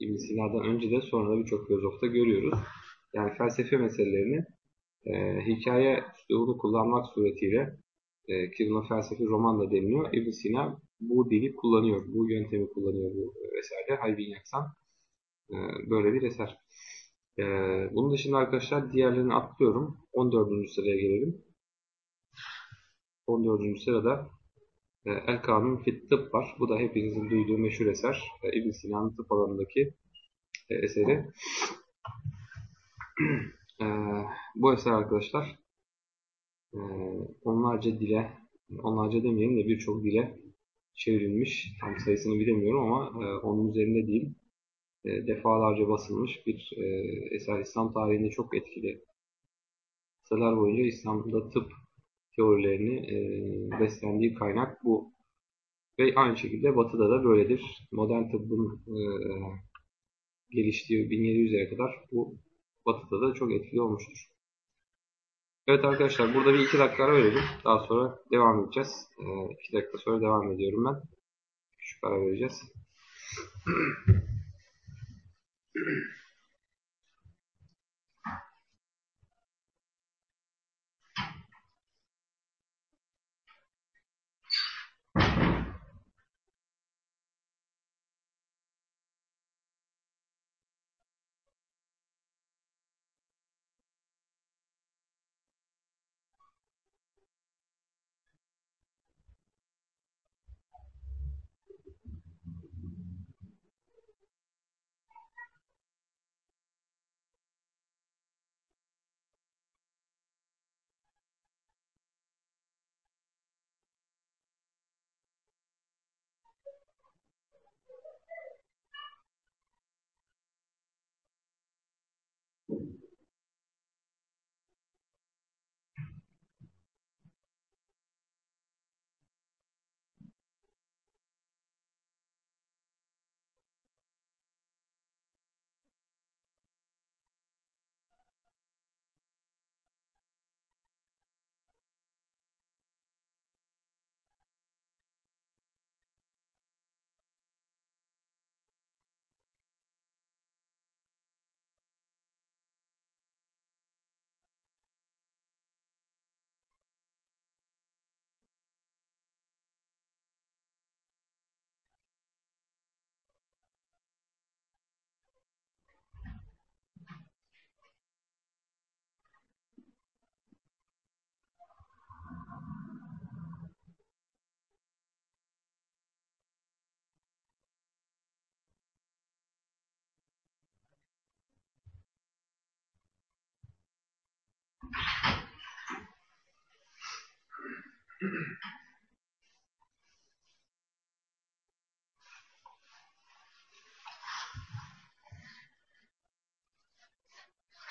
İbn Sina'dan önce de sonra da birçok filozofta görüyoruz. Yani felsefe meselelerini e, hikaye üslubunu kullanmak suretiyle e, ki buna felsefi roman da deniliyor. ibn Sina bu dili kullanıyor, bu yöntemi kullanıyor bu eserde. Hayvin Yaksan e, böyle bir eser. E, bunun dışında arkadaşlar diğerlerini atlıyorum. 14. sıraya gelelim. 14. sırada e, El Kanun Fit Tıp var. Bu da hepinizin duyduğu meşhur eser. E, ibn Sina'nın tıp alanındaki e, eseri. e, bu eser arkadaşlar e, onlarca dile, onlarca demeyelim de birçok dile çevrilmiş. Tam sayısını bilemiyorum ama e, onun üzerinde değil. E, defalarca basılmış bir e, eser. İslam tarihinde çok etkili. Asırlar boyunca İslam'da tıp teorilerini e, beslendiği kaynak bu. Ve aynı şekilde Batı'da da böyledir. Modern tıbbın e, geliştiği 1700'lere kadar bu Batı'da da çok etkili olmuştur. Evet arkadaşlar burada bir iki dakika ara verelim. Daha sonra devam edeceğiz. E, iki dakika sonra devam ediyorum ben. Küçük ara vereceğiz.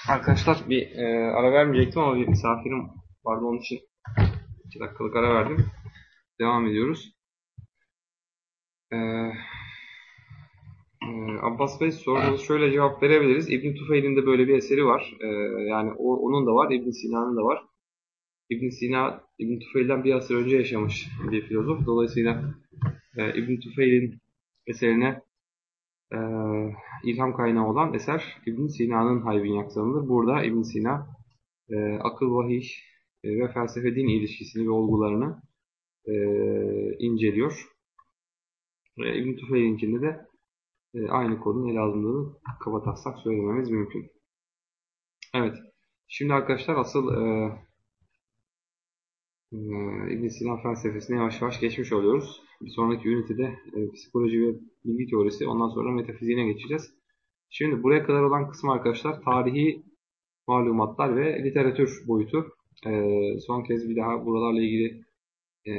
Arkadaşlar bir e, ara vermeyecektim ama bir misafirim vardı onun için 2 dakikalık ara verdim. Devam ediyoruz. Ee, e, Abbas Bey sorduğunuz şöyle cevap verebiliriz. İbn Tufeil'in de böyle bir eseri var. Ee, yani o, onun da var, İbn Sina'nın da var. İbn Sina, İbn Tufeil'den bir asır önce yaşamış bir filozof. Dolayısıyla e, İbn Tufeil'in eserine e, ilham kaynağı olan eser İbn Sina'nın Hayvin Yaksanı'dır. Burada İbn Sina e, akıl, vahiy e, ve felsefe din ilişkisini ve olgularını e, inceliyor. E, İbn Tufeil'inkinde de e, aynı konunun ele alındığını kabataslak söylememiz mümkün. Evet. Şimdi arkadaşlar asıl e, ibn Sina felsefesine yavaş yavaş geçmiş oluyoruz. Bir sonraki ünitede e, psikoloji ve bilgi teorisi, ondan sonra metafiziğine geçeceğiz. Şimdi buraya kadar olan kısım arkadaşlar tarihi malumatlar ve literatür boyutu. Ee, son kez bir daha buralarla ilgili e,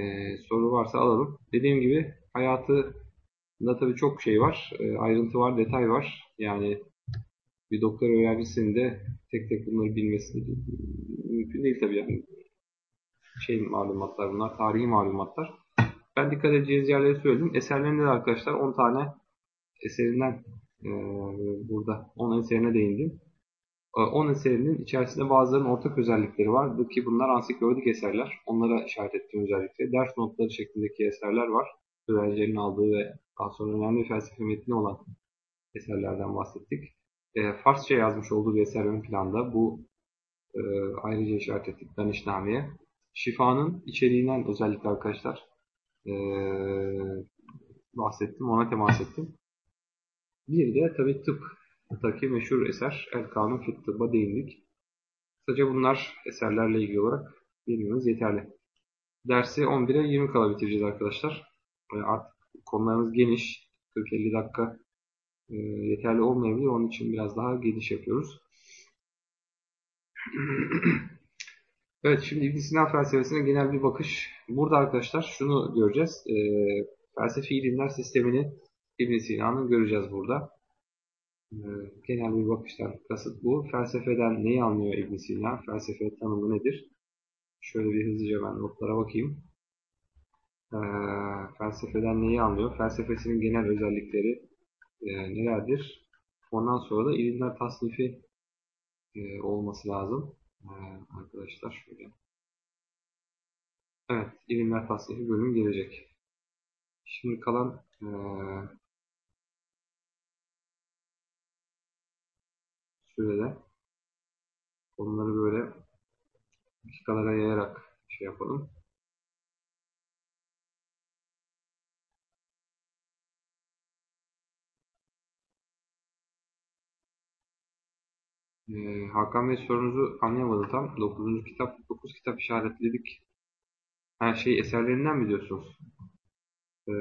soru varsa alalım. Dediğim gibi hayatında tabii çok şey var. E, ayrıntı var, detay var. Yani bir doktor öğrencisinin de tek tek bunları bilmesi mümkün değil tabii yani. Şey malumatlar bunlar, tarihi malumatlar. Ben dikkat edeceğiniz yerleri söyledim. Eserlerinde de arkadaşlar 10 tane eserinden e, burada 10 eserine değindim. 10 eserinin içerisinde bazılarının ortak özellikleri var ki bunlar ansiklopedik eserler. Onlara işaret ettiğim özellikle. Ders notları şeklindeki eserler var. Öğrencilerin aldığı ve daha sonra önemli felsefe metni olan eserlerden bahsettik. E, Farsça yazmış olduğu bir eser ön planda. Bu e, ayrıca işaret ettik Danışname'ye. Şifanın içeriğinden özellikle arkadaşlar e, bahsettim, ona temas ettim. Bir de tabii tıp Taki meşhur eser El Kanun Fit Tıbba değindik. Kısaca bunlar eserlerle ilgili olarak bilmemiz yeterli. Dersi 11'e 20 kala bitireceğiz arkadaşlar. Artık konularımız geniş. 40-50 dakika e, yeterli olmayabilir. Onun için biraz daha geniş yapıyoruz. evet şimdi İbn Sina felsefesine genel bir bakış. Burada arkadaşlar şunu göreceğiz. E, felsefi ilimler sistemini İbn Sina'nın göreceğiz burada. E, genel bir bakıştan kasıt bu. Felsefeden neyi anlıyor İbn Sina? Felsefe tanımı nedir? Şöyle bir hızlıca ben notlara bakayım. E, felsefeden neyi anlıyor? Felsefesinin genel özellikleri e, nelerdir? Ondan sonra da ilimler tasnifi e, olması lazım. E, arkadaşlar şöyle. Evet, ilimler tasnifi bölüm gelecek. Şimdi kalan e, sürede onları böyle dakikalara yayarak şey yapalım. Ee, Hakan Bey sorunuzu anlayamadım tam. 9. kitap, 9 kitap işaretledik. Her şey eserlerinden mi diyorsunuz? Ee,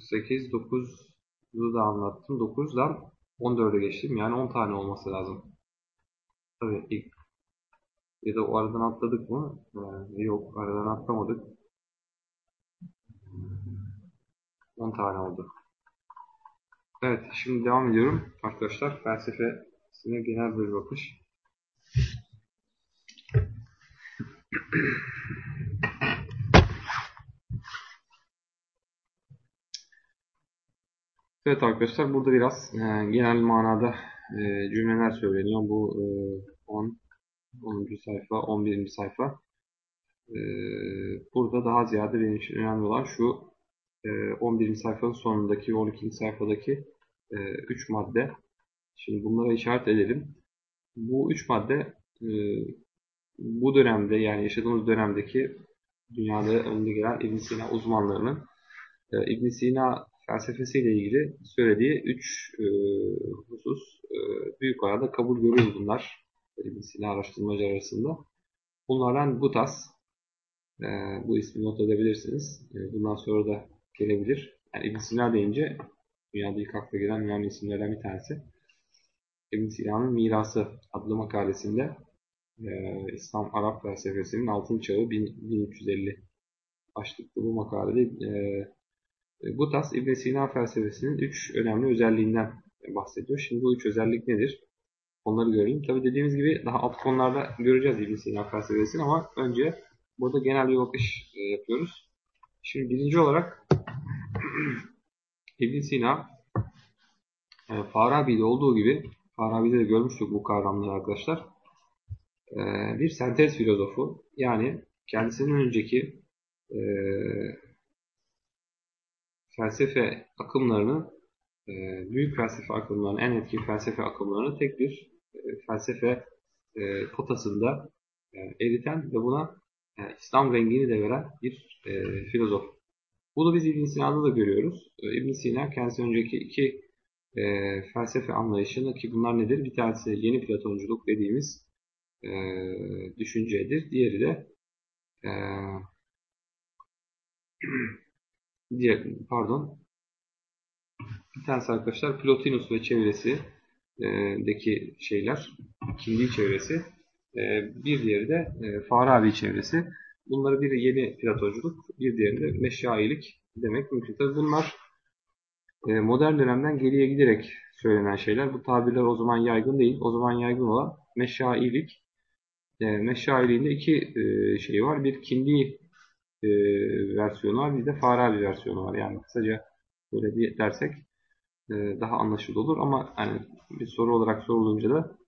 8, 9'u da anlattım. 9'dan 14'e geçtim. Yani 10 tane olması lazım. Tabii ilk ya da o aradan atladık mı? Ee, yok, aradan atlamadık. 10 tane oldu. Evet, şimdi devam ediyorum arkadaşlar. Felsefesine genel bir bakış. Evet arkadaşlar, burada biraz e, genel manada e, cümleler söyleniyor. Bu e, 10, 10. sayfa, 11. sayfa. E, burada daha ziyade benim için önemli olan şu 11. Ee, sayfanın sonundaki ve 12. sayfadaki 3 e, madde. Şimdi bunlara işaret edelim. Bu 3 madde e, bu dönemde yani yaşadığımız dönemdeki dünyada önde gelen ibn Sina uzmanlarının e, ibn Sina felsefesiyle ilgili söylediği 3 husus büyük oranda kabul görüyor bunlar ibn Sina araştırmacı arasında. Bunlardan Gutas, bu ismi not edebilirsiniz. bundan sonra da gelebilir. Yani İbn Sina deyince dünyada ilk akla gelen önemli isimlerden bir tanesi. İbn Sina'nın Mirası adlı makalesinde e, İslam Arap felsefesinin altın çağı 1350 başlıklı bu makalede e, e, bu tas İbn Sina felsefesinin üç önemli özelliğinden bahsediyor. Şimdi bu üç özellik nedir? Onları görelim. Tabi dediğimiz gibi daha alt konularda göreceğiz İbn Sina felsefesini ama önce burada genel bir bakış e, yapıyoruz. Şimdi birinci olarak ibn Sina e, Farabi'de olduğu gibi Farabi'de de görmüştük bu kavramları arkadaşlar. E, bir sentez filozofu yani kendisinden önceki e, felsefe akımlarını e, büyük felsefe akımlarını, en etkin felsefe akımlarını tek bir e, felsefe potasında e, eriten ve buna İslam rengini de veren bir filozof. Bunu biz İbn Sina'da da görüyoruz. Ee, İbn Sina kendisi önceki iki e, felsefe anlayışını ki bunlar nedir? Bir tanesi yeni Platonculuk dediğimiz e, düşüncedir. Diğeri de e, diğer, pardon Bir tanesi arkadaşlar Plotinus ve çevresi e, deki şeyler, Kindi çevresi. E, bir diğeri de e, Farabi çevresi. Bunları biri yeni Platonculuk, bir diğeri de Meşailik demek mümkün. Tabii bunlar modern dönemden geriye giderek söylenen şeyler. Bu tabirler o zaman yaygın değil. O zaman yaygın olan Meşailik. E, Meşailiğinde iki e, şey var. Bir Kindi e, versiyonu var, bir de Farabi versiyonu var. Yani kısaca böyle bir dersek e, daha anlaşılır olur ama hani bir soru olarak sorulunca da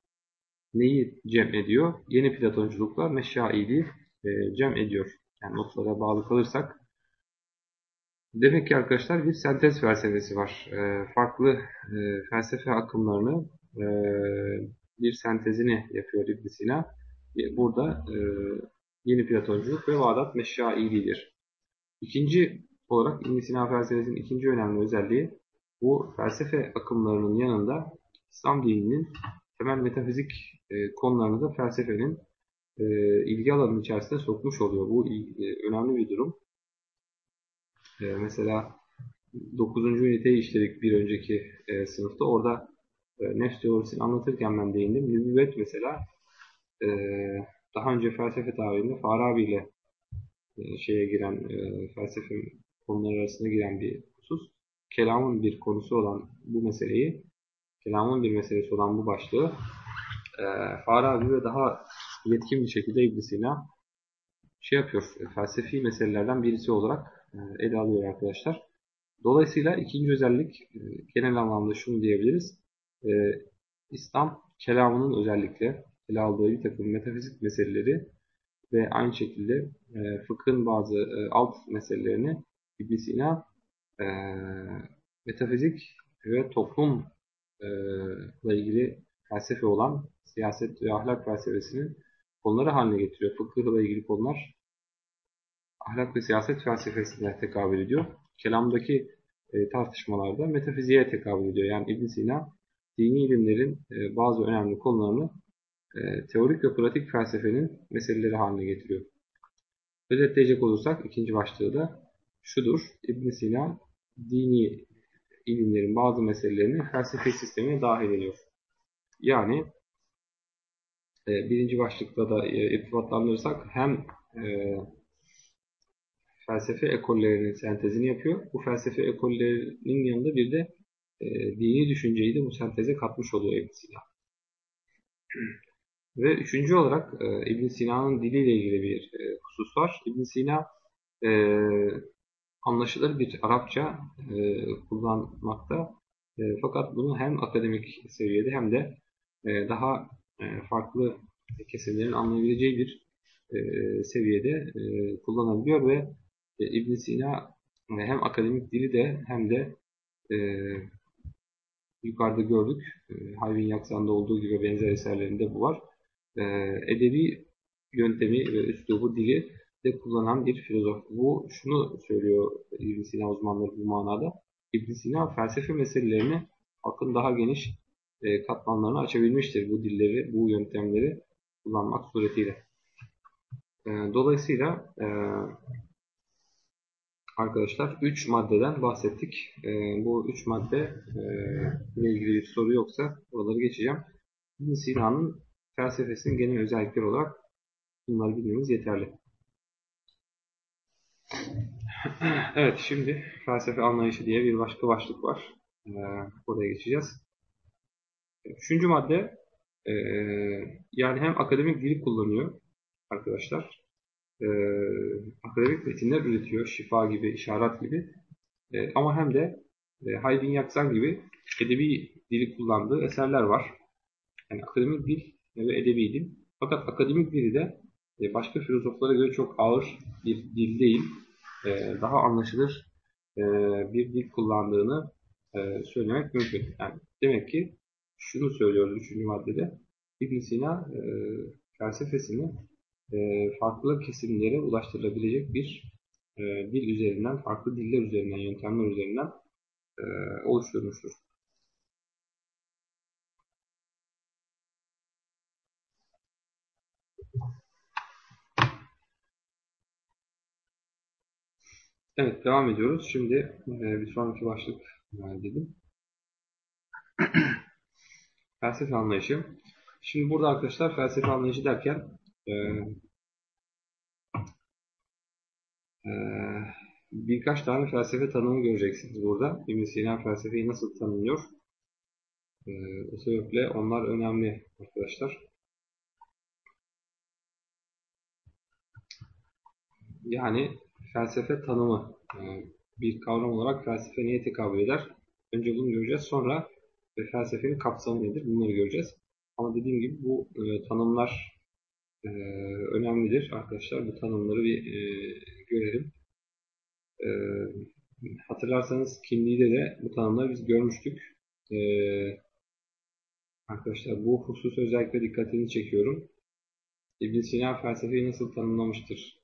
neyi cem ediyor? Yeni Platonculukla Meşailiği e, cem ediyor. Yani notlara bağlı kalırsak Demek ki arkadaşlar bir sentez felsefesi var. E, farklı e, felsefe akımlarını e, bir sentezini yapıyor ibn Sina. E, burada e, yeni Platonculuk ve Bağdat Meşşailidir. İkinci olarak ibn Sina felsefesinin ikinci önemli özelliği bu felsefe akımlarının yanında İslam dininin temel metafizik e, konularını da felsefenin e, ilgi alanının içerisine sokmuş oluyor. Bu e, önemli bir durum. E, mesela 9. üniteyi işledik bir önceki e, sınıfta. Orada e, nefs teorisini anlatırken ben değindim. Nübüvvet mesela e, daha önce felsefe tarihinde Farabi ile e, şeye giren e, felsefe konuları arasında giren bir husus. Kelamın bir konusu olan bu meseleyi, kelamın bir meselesi olan bu başlığı e, Farabi ve daha yetkin bir şekilde ibn Sina şey yapıyor, felsefi meselelerden birisi olarak ele alıyor arkadaşlar. Dolayısıyla ikinci özellik e, genel anlamda şunu diyebiliriz. E, İslam kelamının özellikle ele aldığı bir takım metafizik meseleleri ve aynı şekilde e, fıkhın bazı e, alt meselelerini ibn Sina e, metafizik ve toplumla e, ilgili felsefe olan siyaset ve ahlak felsefesinin konuları haline getiriyor. Fıkhla ilgili konular ahlak ve siyaset felsefesine tekabül ediyor. Kelamdaki e, tartışmalarda metafiziğe tekabül ediyor. Yani ibn Sina dini ilimlerin e, bazı önemli konularını e, teorik ve pratik felsefenin meseleleri haline getiriyor. Özetleyecek olursak ikinci başlığı da şudur. ibn Sina dini ilimlerin bazı meselelerini felsefe sistemine dahil ediyor. Yani birinci başlıkta da e, irtibatlandırırsak hem felsefe ekollerinin sentezini yapıyor. Bu felsefe ekollerinin yanında bir de e, dini düşünceyi de bu senteze katmış oluyor ibn Sina. Ve üçüncü olarak e, ibn Sina'nın diliyle ilgili bir e, husus var. ibn Sina e, anlaşılır bir Arapça e, kullanmakta. E, fakat bunu hem akademik seviyede hem de e, daha e, farklı kesimlerin anlayabileceği bir e, seviyede e, kullanabiliyor ve e, ibn Sina e, hem akademik dili de hem de e, yukarıda gördük. E, Hayvin Yaksan'da olduğu gibi benzer eserlerinde bu var. E, edebi yöntemi ve üslubu dili de kullanan bir filozof. Bu şunu söylüyor ibn Sina uzmanları bu manada. ibn Sina felsefe meselelerini halkın daha geniş e, katmanlarını açabilmiştir bu dilleri, bu yöntemleri kullanmak suretiyle. E, dolayısıyla e, arkadaşlar 3 maddeden bahsettik. E, bu 3 madde e, ile ilgili bir soru yoksa oraları geçeceğim. ibn Sina'nın felsefesinin genel özellikleri olarak bunları bilmemiz yeterli. Evet, şimdi felsefe anlayışı diye bir başka başlık var. Ee, oraya geçeceğiz. Üçüncü madde, e, yani hem akademik dili kullanıyor arkadaşlar, e, akademik metinler üretiyor, şifa gibi, işaret gibi, e, ama hem de e, Haydn Yaksan gibi edebi dili kullandığı eserler var. Yani akademik dil ve edebi dil. Fakat akademik dili de e, başka filozoflara göre çok ağır bir dil değil. E, daha anlaşılır e, bir dil kullandığını söylemek mümkün. Yani demek ki şunu söylüyoruz üçüncü maddede. ibn Sina felsefesini farklı kesimlere ulaştırılabilecek bir dil üzerinden, farklı diller üzerinden, yöntemler üzerinden oluşturmuştur. Evet devam ediyoruz. Şimdi e, bir sonraki başlık dedim. felsefe anlayışı. Şimdi burada arkadaşlar felsefe anlayışı derken e, e, birkaç tane felsefe tanımı göreceksiniz burada. ibn Sina felsefeyi nasıl tanımlıyor? E, o sebeple onlar önemli arkadaşlar. Yani felsefe tanımı e, bir kavram olarak felsefe neye tekabül eder? Önce bunu göreceğiz. Sonra ve felsefenin kapsamı nedir? Bunları göreceğiz. Ama dediğim gibi bu e, tanımlar e, önemlidir arkadaşlar. Bu tanımları bir e, görelim. E, hatırlarsanız kimliğinde de bu tanımları biz görmüştük. E, arkadaşlar bu husus özellikle dikkatini çekiyorum. İbn Sina felsefeyi nasıl tanımlamıştır?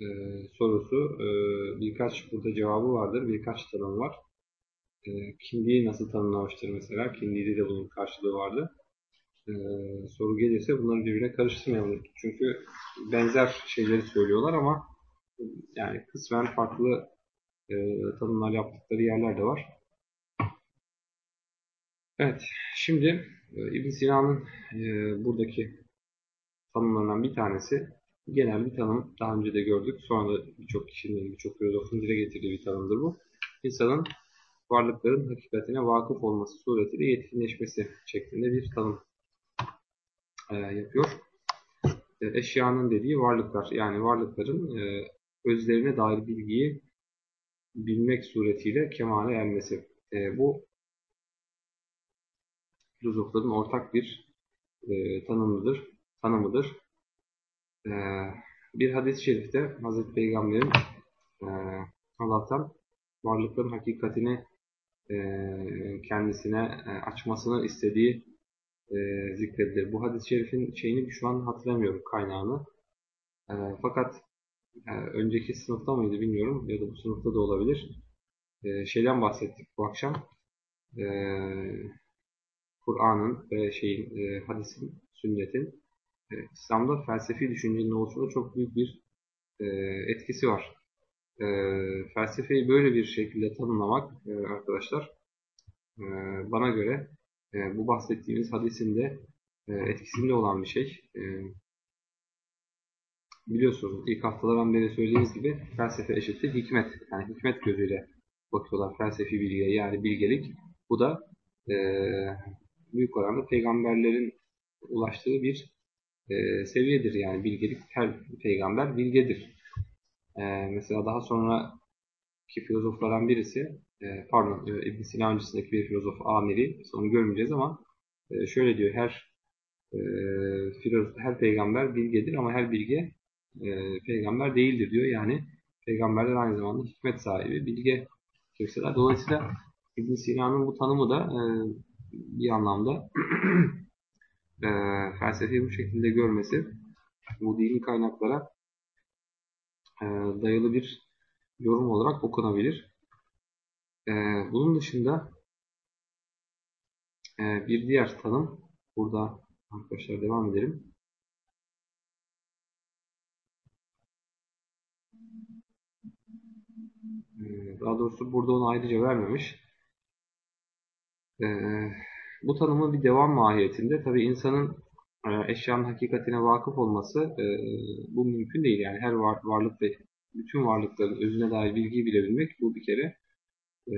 E, sorusu e, birkaç burada cevabı vardır. Birkaç tanım var. E, kimliği nasıl tanımlamıştır mesela? Kimliği de bunun karşılığı vardı. E, soru gelirse bunları birbirine karıştırmayalım. Çünkü benzer şeyleri söylüyorlar ama yani kısmen farklı e, tanımlar yaptıkları yerler de var. Evet, şimdi e, ibn Sina'nın e, buradaki tanımlarından bir tanesi genel bir tanım. Daha önce de gördük. Sonra da birçok kişinin, birçok filozofun dile getirdiği bir tanımdır bu. İnsanın varlıkların hakikatine vakıf olması suretiyle yetkinleşmesi şeklinde bir tanım e, yapıyor. E, eşyanın dediği varlıklar, yani varlıkların e, özlerine dair bilgiyi bilmek suretiyle kemale ermesi. Bu filozofların ortak bir tanımıdır. tanımıdır. Bir hadis-i şerifte Hazreti Peygamber'in Allah'tan varlıkların hakikatini kendisine açmasını istediği e, zikredilir. Bu hadis-i şerifin şeyini şu an hatırlamıyorum kaynağını. Fakat önceki sınıfta mıydı bilmiyorum ya da bu sınıfta da olabilir. Şeyden bahsettik bu akşam. Kur'an'ın ve şeyin hadisin, sünnetin İslam'da felsefi düşüncenin oluşumunda çok büyük bir etkisi var e, felsefeyi böyle bir şekilde tanımlamak e, arkadaşlar e, bana göre e, bu bahsettiğimiz hadisinde e, etkisinde olan bir şey. E, biliyorsunuz ilk haftalardan beri söylediğimiz gibi felsefe eşittir hikmet. Yani hikmet gözüyle bakıyorlar felsefi bilgiye yani bilgelik. Bu da e, büyük oranda peygamberlerin ulaştığı bir e, seviyedir. Yani bilgelik her peygamber bilgedir. E, mesela daha sonraki filozoflardan birisi, e, pardon e, İbn Sina öncesindeki bir filozof Amiri, onu görmeyeceğiz ama e, şöyle diyor, her e, filozof, her peygamber bilgedir ama her bilge e, peygamber değildir diyor. Yani peygamberler aynı zamanda hikmet sahibi, bilge kimseler. Dolayısıyla İbn Sina'nın bu tanımı da e, bir anlamda e, felsefeyi bu şekilde görmesi, bu dini kaynaklara e, dayalı bir yorum olarak okunabilir. E, bunun dışında e, bir diğer tanım burada arkadaşlar devam edelim. Daha doğrusu burada onu ayrıca vermemiş. Bu tanımı bir devam mahiyetinde tabi insanın e, eşyanın hakikatine vakıf olması e, bu mümkün değil. Yani her var, varlık ve bütün varlıkların özüne dair bilgiyi bilebilmek bu bir kere e,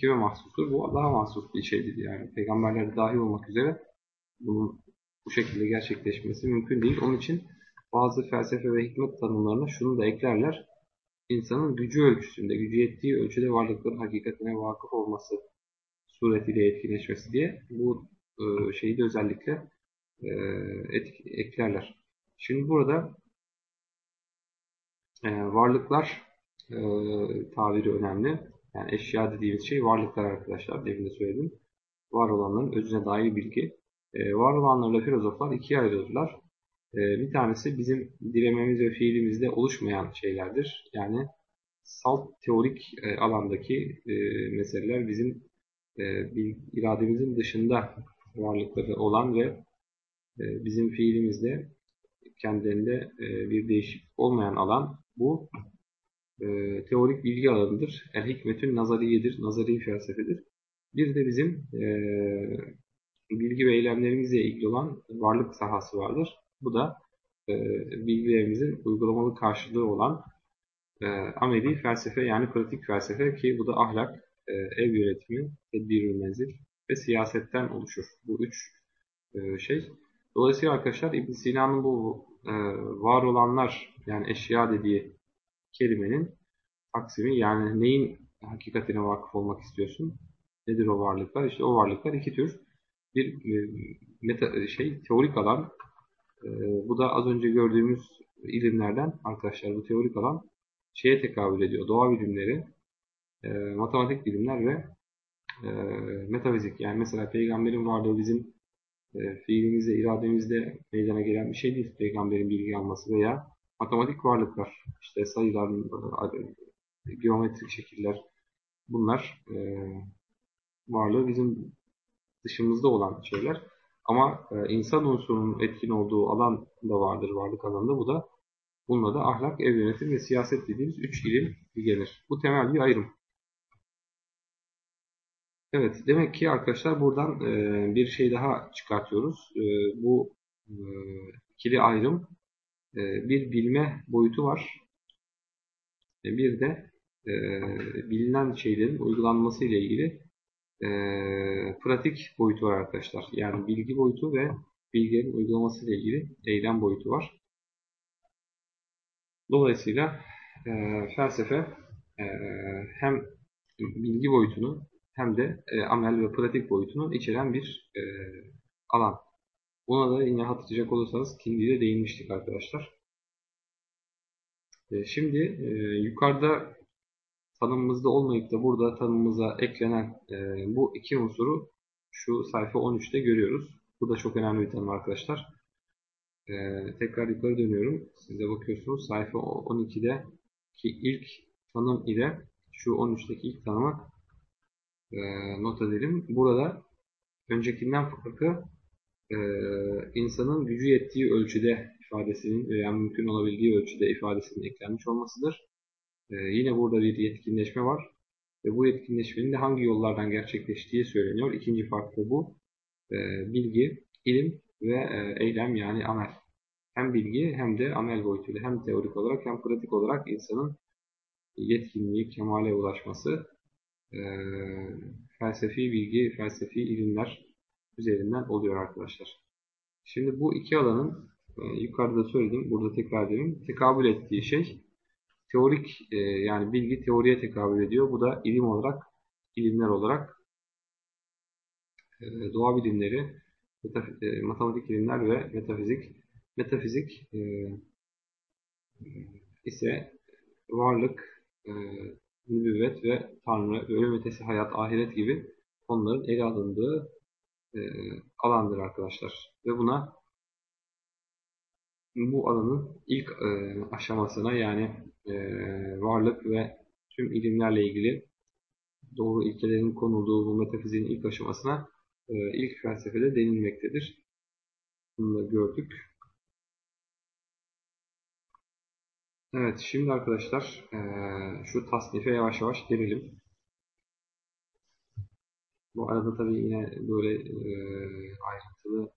kime mahsustur? Bu daha mahsus bir şeydir. Yani peygamberler dahil olmak üzere bunun bu şekilde gerçekleşmesi mümkün değil. Onun için bazı felsefe ve hikmet tanımlarına şunu da eklerler. İnsanın gücü ölçüsünde, gücü yettiği ölçüde varlıkların hakikatine vakıf olması suretiyle etkileşmesi diye bu e, şeyi de özellikle e, eklerler. Şimdi burada e, varlıklar e, tabiri önemli. Yani eşya dediğimiz şey varlıklar arkadaşlar. Demin de söyledim. Var olanların özüne dair bilgi. E, var olanlarla filozoflar ikiye ayrılırlar. E, bir tanesi bizim dilememiz ve fiilimizde oluşmayan şeylerdir. Yani salt teorik e, alandaki e, meseleler bizim e, bir irademizin dışında varlıkları olan ve ee, bizim fiilimizde kendilerinde e, bir değişiklik olmayan alan bu e, teorik bilgi alanıdır. El hikmetün nazariyedir, nazari felsefedir. Bir de bizim e, bilgi ve eylemlerimizle ilgili olan varlık sahası vardır. Bu da e, bilgilerimizin uygulamalı karşılığı olan e, ameli felsefe yani pratik felsefe ki bu da ahlak, e, ev yönetimi, tedbir menzil ve siyasetten oluşur. Bu üç e, şey. Dolayısıyla arkadaşlar İbn Sina'nın bu e, var olanlar yani eşya dediği kelimenin taksimi yani neyin hakikatine vakıf olmak istiyorsun? Nedir o varlıklar? İşte o varlıklar iki tür. Bir e, meta, şey teorik alan. E, bu da az önce gördüğümüz ilimlerden arkadaşlar bu teorik alan şeye tekabül ediyor. Doğa bilimleri, matematik bilimler ve e, metafizik. Yani mesela peygamberin varlığı bizim e, fiilimizde, irademizde meydana gelen bir şey değil. Peygamberin bilgi alması veya matematik varlıklar, işte sayılar, e, geometrik şekiller bunlar e, varlığı bizim dışımızda olan şeyler. Ama e, insan unsurunun etkin olduğu alan da vardır varlık alanında. Bu da bununla da ahlak, ev yönetim ve siyaset dediğimiz üç ilim gelir. Bu temel bir ayrım. Evet, demek ki arkadaşlar buradan e, bir şey daha çıkartıyoruz. E, bu e, ikili ayrım e, bir bilme boyutu var. E, bir de e, bilinen şeylerin uygulanması ile ilgili e, pratik boyutu var arkadaşlar. Yani bilgi boyutu ve bilgilerin uygulaması ile ilgili eylem boyutu var. Dolayısıyla e, felsefe e, hem bilgi boyutunu hem de e, amel ve pratik boyutunu içeren bir e, alan. Buna da yine hatırlayacak olursanız Kindi'de değinmiştik arkadaşlar. E, şimdi e, yukarıda tanımımızda olmayıp da burada tanımımıza eklenen e, bu iki unsuru şu sayfa 13'te görüyoruz. Bu da çok önemli bir tanım arkadaşlar. E, tekrar yukarı dönüyorum. Siz de bakıyorsunuz sayfa 12'de ki ilk tanım ile şu 13'teki ilk tanımı e, not edelim. Burada öncekinden farkı e, insanın gücü yettiği ölçüde ifadesinin veya mümkün olabildiği ölçüde ifadesinin eklenmiş olmasıdır. E, yine burada bir yetkinleşme var. Ve bu yetkinleşmenin de hangi yollardan gerçekleştiği söyleniyor. İkinci fark da bu. E, bilgi, ilim ve e, eylem yani amel. Hem bilgi hem de amel boyutuyla hem teorik olarak hem pratik olarak insanın yetkinliği, kemale ulaşması e, felsefi bilgi, felsefi ilimler üzerinden oluyor arkadaşlar. Şimdi bu iki alanın e, yukarıda söyledim, burada tekrar edelim. Tekabül ettiği şey teorik e, yani bilgi teoriye tekabül ediyor. Bu da ilim olarak, ilimler olarak e, doğa bilimleri, e, matematik ilimler ve metafizik. Metafizik ise varlık, nübüvvet ve Tanrı, ölüm ötesi hayat, ahiret gibi konuların ele alındığı e, alandır arkadaşlar. Ve buna bu alanın ilk e, aşamasına yani e, varlık ve tüm ilimlerle ilgili doğru ilkelerin konulduğu bu metafiziğin ilk aşamasına e, ilk felsefede denilmektedir. Bunu da gördük. Evet, şimdi arkadaşlar şu tasnife yavaş yavaş girelim. Bu arada tabii yine böyle ayrıntılı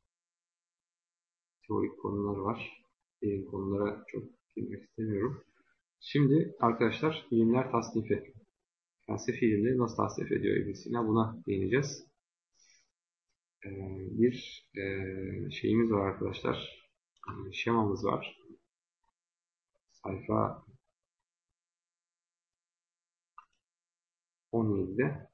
teorik konular var. Diğer konulara çok girmek istemiyorum. Şimdi arkadaşlar ilimler tasnifi. Felsefi ilimleri nasıl tasnif ediyor İbn Sina? Buna değineceğiz. Bir şeyimiz var arkadaşlar. Şemamız var. Sayfa 17'de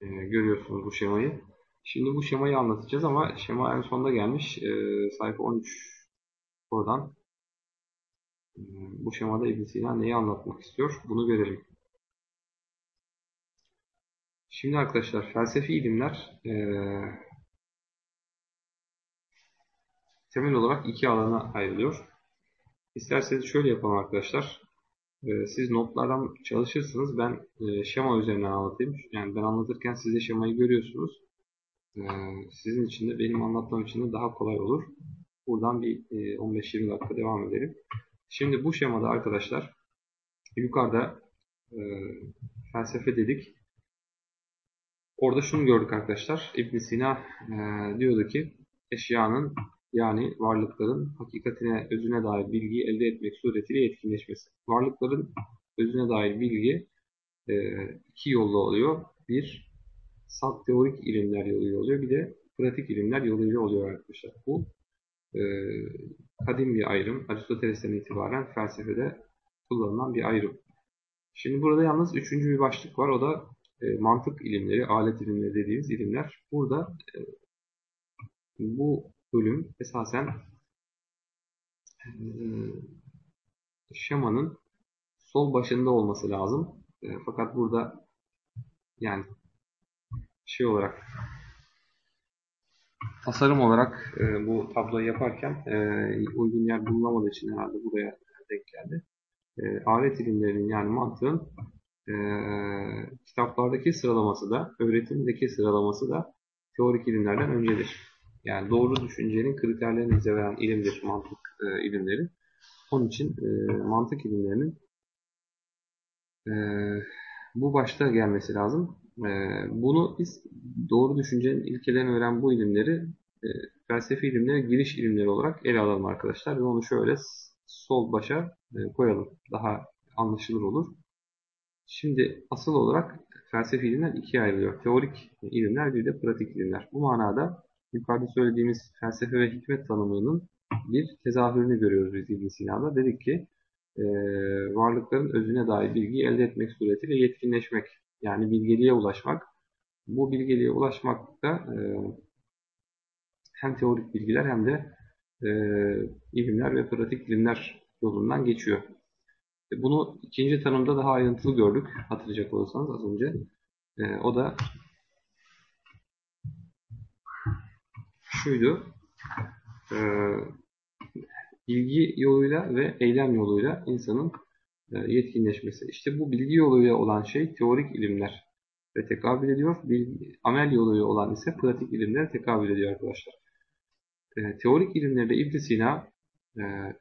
e, görüyorsunuz bu şemayı. Şimdi bu şemayı anlatacağız ama şema en sonda gelmiş. E, sayfa 13 oradan e, bu şemada İbn Sina neyi anlatmak istiyor? Bunu görelim. Şimdi arkadaşlar felsefi ilimler e, temel olarak iki alana ayrılıyor. İsterseniz şöyle yapalım arkadaşlar. Ee, siz notlardan çalışırsınız. Ben e, şema üzerinden anlatayım. Yani ben anlatırken siz de şemayı görüyorsunuz. Ee, sizin için de benim anlatmam için de daha kolay olur. Buradan bir 15-20 e, dakika devam edelim. Şimdi bu şemada arkadaşlar yukarıda e, felsefe dedik. Orada şunu gördük arkadaşlar. ibn Sina diyordu ki eşyanın yani varlıkların hakikatine, özüne dair bilgiyi elde etmek suretiyle yetkinleşmesi. Varlıkların özüne dair bilgi e, iki yolla oluyor. Bir, salt teorik ilimler yoluyla oluyor. Bir de pratik ilimler yoluyla oluyor arkadaşlar. Bu e, kadim bir ayrım. Aristoteles'ten itibaren felsefede kullanılan bir ayrım. Şimdi burada yalnız üçüncü bir başlık var. O da e, mantık ilimleri, alet ilimleri dediğimiz ilimler. Burada e, bu bölüm esasen e, şemanın sol başında olması lazım. Fakat burada yani şey olarak tasarım olarak e, bu tabloyu yaparken e, uygun yer bulunamadığı için herhalde buraya denk geldi. E, alet ilimlerinin yani mantığın e, kitaplardaki sıralaması da, öğretimdeki sıralaması da teorik ilimlerden öncedir. Yani doğru düşüncenin kriterlerini bize veren ilimdir mantık e, ilimleri. Onun için e, mantık ilimlerinin e, bu başta gelmesi lazım. E, bunu biz doğru düşüncenin ilkelerini veren bu ilimleri e, felsefi ilimlere giriş ilimleri olarak ele alalım arkadaşlar. Ve onu şöyle sol başa e, koyalım. Daha anlaşılır olur. Şimdi asıl olarak felsefi ilimler ikiye ayrılıyor. Teorik ilimler bir de pratik ilimler. Bu manada yukarıda söylediğimiz felsefe ve hikmet tanımının bir tezahürünü görüyoruz biz İbn Sina'da. Dedik ki e, varlıkların özüne dair bilgiyi elde etmek suretiyle yetkinleşmek yani bilgeliğe ulaşmak. Bu bilgeliğe ulaşmak da e, hem teorik bilgiler hem de e, ilimler ve pratik ilimler yolundan geçiyor. E, bunu ikinci tanımda daha ayrıntılı gördük hatırlayacak olursanız az önce. E, o da şuydu. E, bilgi yoluyla ve eylem yoluyla insanın e, yetkinleşmesi. İşte bu bilgi yoluyla olan şey teorik ilimler ve tekabül ediyor. Bilgi, amel yoluyla olan ise pratik ilimlere tekabül ediyor arkadaşlar. E, teorik ilimlerde İbn Sina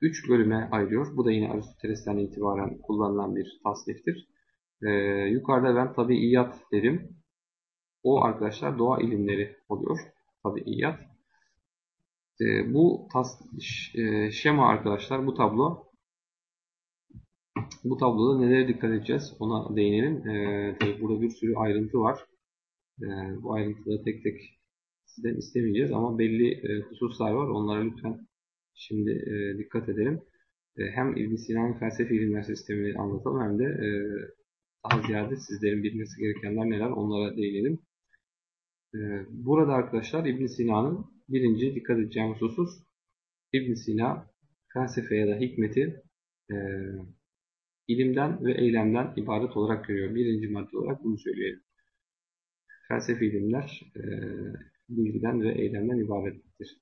3 e, bölüme ayırıyor. Bu da yine Aristoteles'ten itibaren kullanılan bir tasniftir. E, yukarıda ben tabiiyat dedim. O arkadaşlar doğa ilimleri oluyor. Tabiiyat. E, bu tas, e, şema arkadaşlar bu tablo bu tabloda nelere dikkat edeceğiz ona değinelim. E, tabii burada bir sürü ayrıntı var. E, bu ayrıntıları tek tek sizden istemeyeceğiz ama belli e, hususlar var. Onlara lütfen şimdi e, dikkat edelim. E, hem İbn Sina'nın felsefi ilimler sistemini anlatalım hem de e, daha ziyade sizlerin bilmesi gerekenler neler onlara değinelim. E, burada arkadaşlar İbn Sina'nın birinci dikkat edeceğimiz husus İbn Sina felsefe ya da hikmeti e, ilimden ve eylemden ibaret olarak görüyor. Birinci madde olarak bunu söyleyelim. Felsefi ilimler e, bilgiden ve eylemden ibarettir.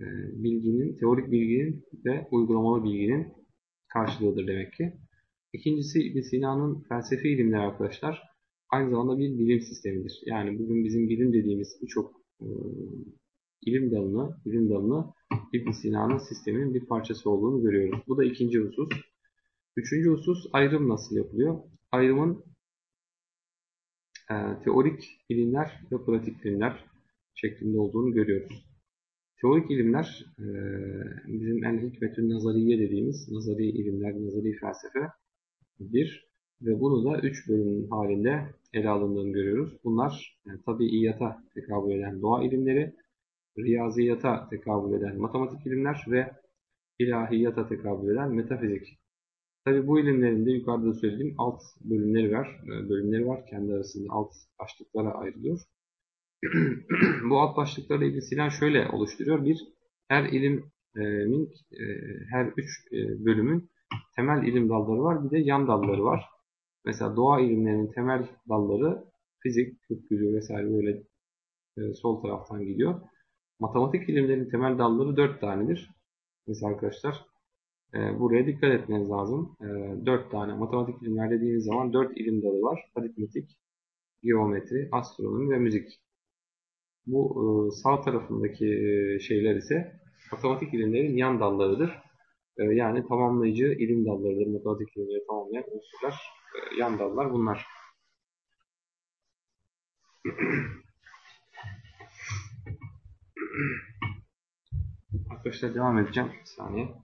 E, bilginin, teorik bilginin ve uygulamalı bilginin karşılığıdır demek ki. İkincisi İbn Sina'nın felsefi ilimler arkadaşlar aynı zamanda bir bilim sistemidir. Yani bugün bizim bilim dediğimiz birçok e, ilim dalını, bilim dalını İbn Sina'nın sisteminin bir parçası olduğunu görüyoruz. Bu da ikinci husus. Üçüncü husus ayrım nasıl yapılıyor? Ayrımın e, teorik ilimler ve pratik ilimler şeklinde olduğunu görüyoruz. Teorik ilimler e, bizim en hikmetün nazariye dediğimiz nazari ilimler, nazari felsefe bir ve bunu da üç bölüm halinde ele alındığını görüyoruz. Bunlar yani, tabiiyata tekabül eden doğa ilimleri, riyaziyata tekabül eden matematik ilimler ve ilahiyata tekabül eden metafizik. Tabi bu ilimlerin de yukarıda söylediğim alt bölümleri var. E, bölümleri var. Kendi arasında alt başlıklara ayrılıyor. bu alt başlıklarla ilgili Sinan şöyle oluşturuyor. Bir, her ilimin, e, her üç e, bölümün temel ilim dalları var. Bir de yan dalları var. Mesela doğa ilimlerinin temel dalları fizik, kök vesaire böyle sol taraftan gidiyor. Matematik ilimlerinin temel dalları dört tanedir. Mesela arkadaşlar e, buraya dikkat etmeniz lazım. E, 4 tane matematik ilimler dediğiniz zaman 4 ilim dalı var. Aritmetik, geometri, astronomi ve müzik. Bu e, sağ tarafındaki e, şeyler ise matematik ilimlerin yan dallarıdır. Yani tamamlayıcı ilim dallarıdır. Matematik ilimleri tamamlayan unsurlar, yan dallar bunlar. Arkadaşlar devam edeceğim. Bir saniye.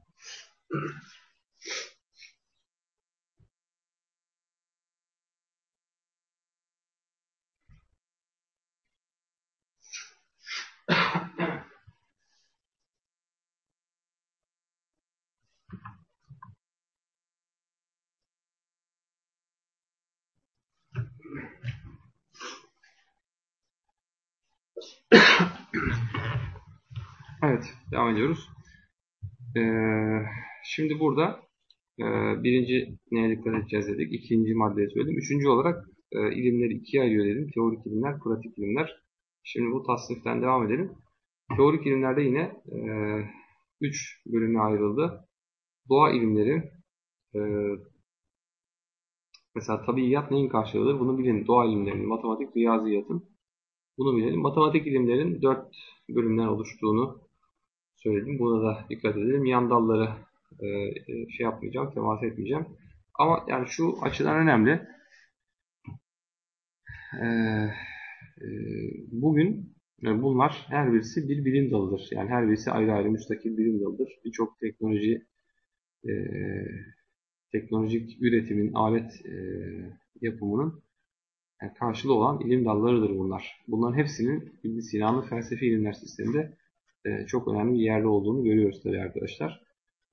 Evet, devam ediyoruz. Ee, şimdi burada e, birinci neye dikkat edeceğiz dedik. İkinci maddeyi söyledim. Üçüncü olarak e, ilimleri ikiye ayırıyor dedim. Teorik ilimler, pratik ilimler. Şimdi bu tasniften devam edelim. Teorik ilimlerde yine e, üç bölüme ayrıldı. Doğa ilimleri, e, mesela tabiiyat neyin karşılığıdır? Bunu bilin. Doğa ilimlerinin, matematik, riyaziyatın. Bunu bilelim. Matematik ilimlerin dört bölümden oluştuğunu söyledim. Buna da dikkat edelim. Yan dalları e, e, şey yapmayacağım, temas etmeyeceğim. Ama yani şu açıdan önemli. E, bugün bunlar her birisi bir bilim dalıdır. Yani her birisi ayrı ayrı müstakil bilim dalıdır. Birçok teknoloji teknolojik üretimin, alet yapımının karşılığı olan ilim dallarıdır bunlar. Bunların hepsinin İbn Sina'nın felsefi ilimler sisteminde e, çok önemli bir yerde olduğunu görüyoruz tabii arkadaşlar.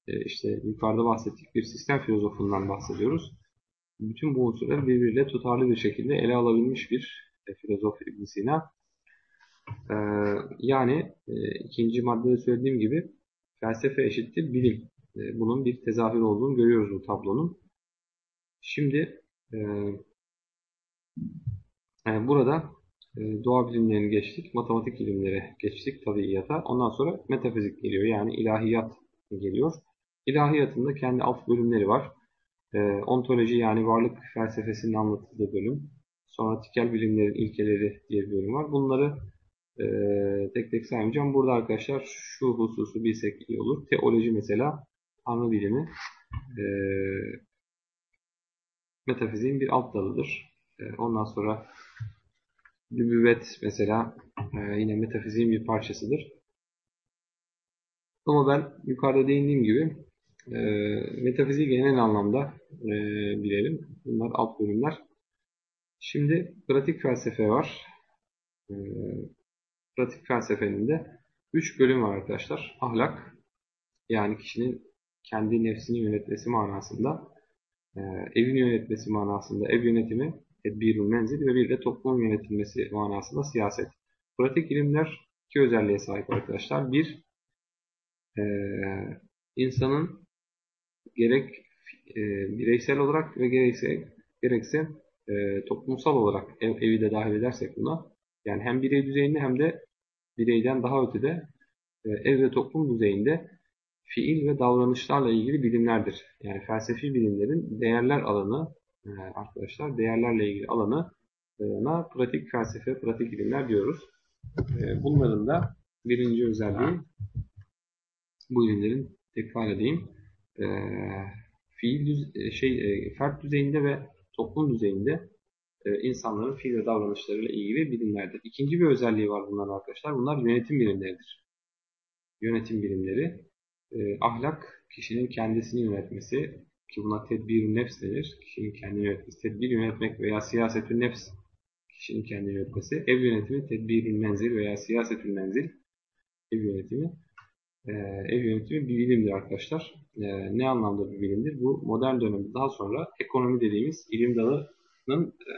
E, işte yukarıda bahsettik bir sistem filozofundan bahsediyoruz. Bütün bu unsurları birbiriyle tutarlı bir şekilde ele alabilmiş bir e, filozof İbn Sina. E, yani ikinci maddede söylediğim gibi felsefe eşittir bilim. Bunun bir tezahür olduğunu görüyoruz bu tablonun. Şimdi burada doğa bilimlerini geçtik, matematik ilimleri geçtik tabiiyata. Ondan sonra metafizik geliyor yani ilahiyat geliyor. İlahiyatın da kendi alt bölümleri var. E, ontoloji yani varlık felsefesinin anlatıldığı bölüm. Sonra tikel bilimlerin ilkeleri diye bir bölüm var. Bunları e, tek tek saymayacağım. Burada arkadaşlar şu hususu bilsek iyi olur. Teoloji mesela Tanrı bilimi e, metafiziğin bir alt dalıdır. E, ondan sonra Nübüvvet mesela e, yine metafiziğin bir parçasıdır. Ama ben yukarıda değindiğim gibi e, metafiziği genel anlamda e, bilelim. Bunlar alt bölümler. Şimdi pratik felsefe var. E, pratik felsefenin de 3 bölüm var arkadaşlar. Ahlak, yani kişinin kendi nefsini yönetmesi manasında, e, evini yönetmesi manasında ev yönetimi, tedbirül menzil ve bir de toplum yönetilmesi manasında siyaset. Pratik ilimler iki özelliğe sahip arkadaşlar. Bir, e, insanın gerek e, bireysel olarak ve gerekse, gerekse e, toplumsal olarak ev, evi de dahil edersek buna, yani hem birey düzeyinde hem de bireyden daha ötede e, ev ve toplum düzeyinde fiil ve davranışlarla ilgili bilimlerdir. Yani felsefi bilimlerin değerler alanı arkadaşlar değerlerle ilgili alanı na pratik felsefe, pratik ilimler diyoruz. E, bunların da birinci özelliği bu ilimlerin tekrar edeyim. E, fiil düz, şey fert düzeyinde ve toplum düzeyinde insanların fiil ve davranışlarıyla ilgili bilimlerdir. İkinci bir özelliği var bunların arkadaşlar. Bunlar yönetim bilimleridir. Yönetim bilimleri, ahlak kişinin kendisini yönetmesi, ki buna tedbir nefs denir. Kişinin kendini yönetmesi. Tedbir yönetmek veya siyasetün nefs kişinin kendini yönetmesi. Ev yönetimi tedbirün menzil veya siyasetün menzil ev yönetimi. Ee, ev yönetimi bir bilimdir arkadaşlar. Ee, ne anlamda bir bilimdir? Bu modern dönemde daha sonra ekonomi dediğimiz ilim dalının e,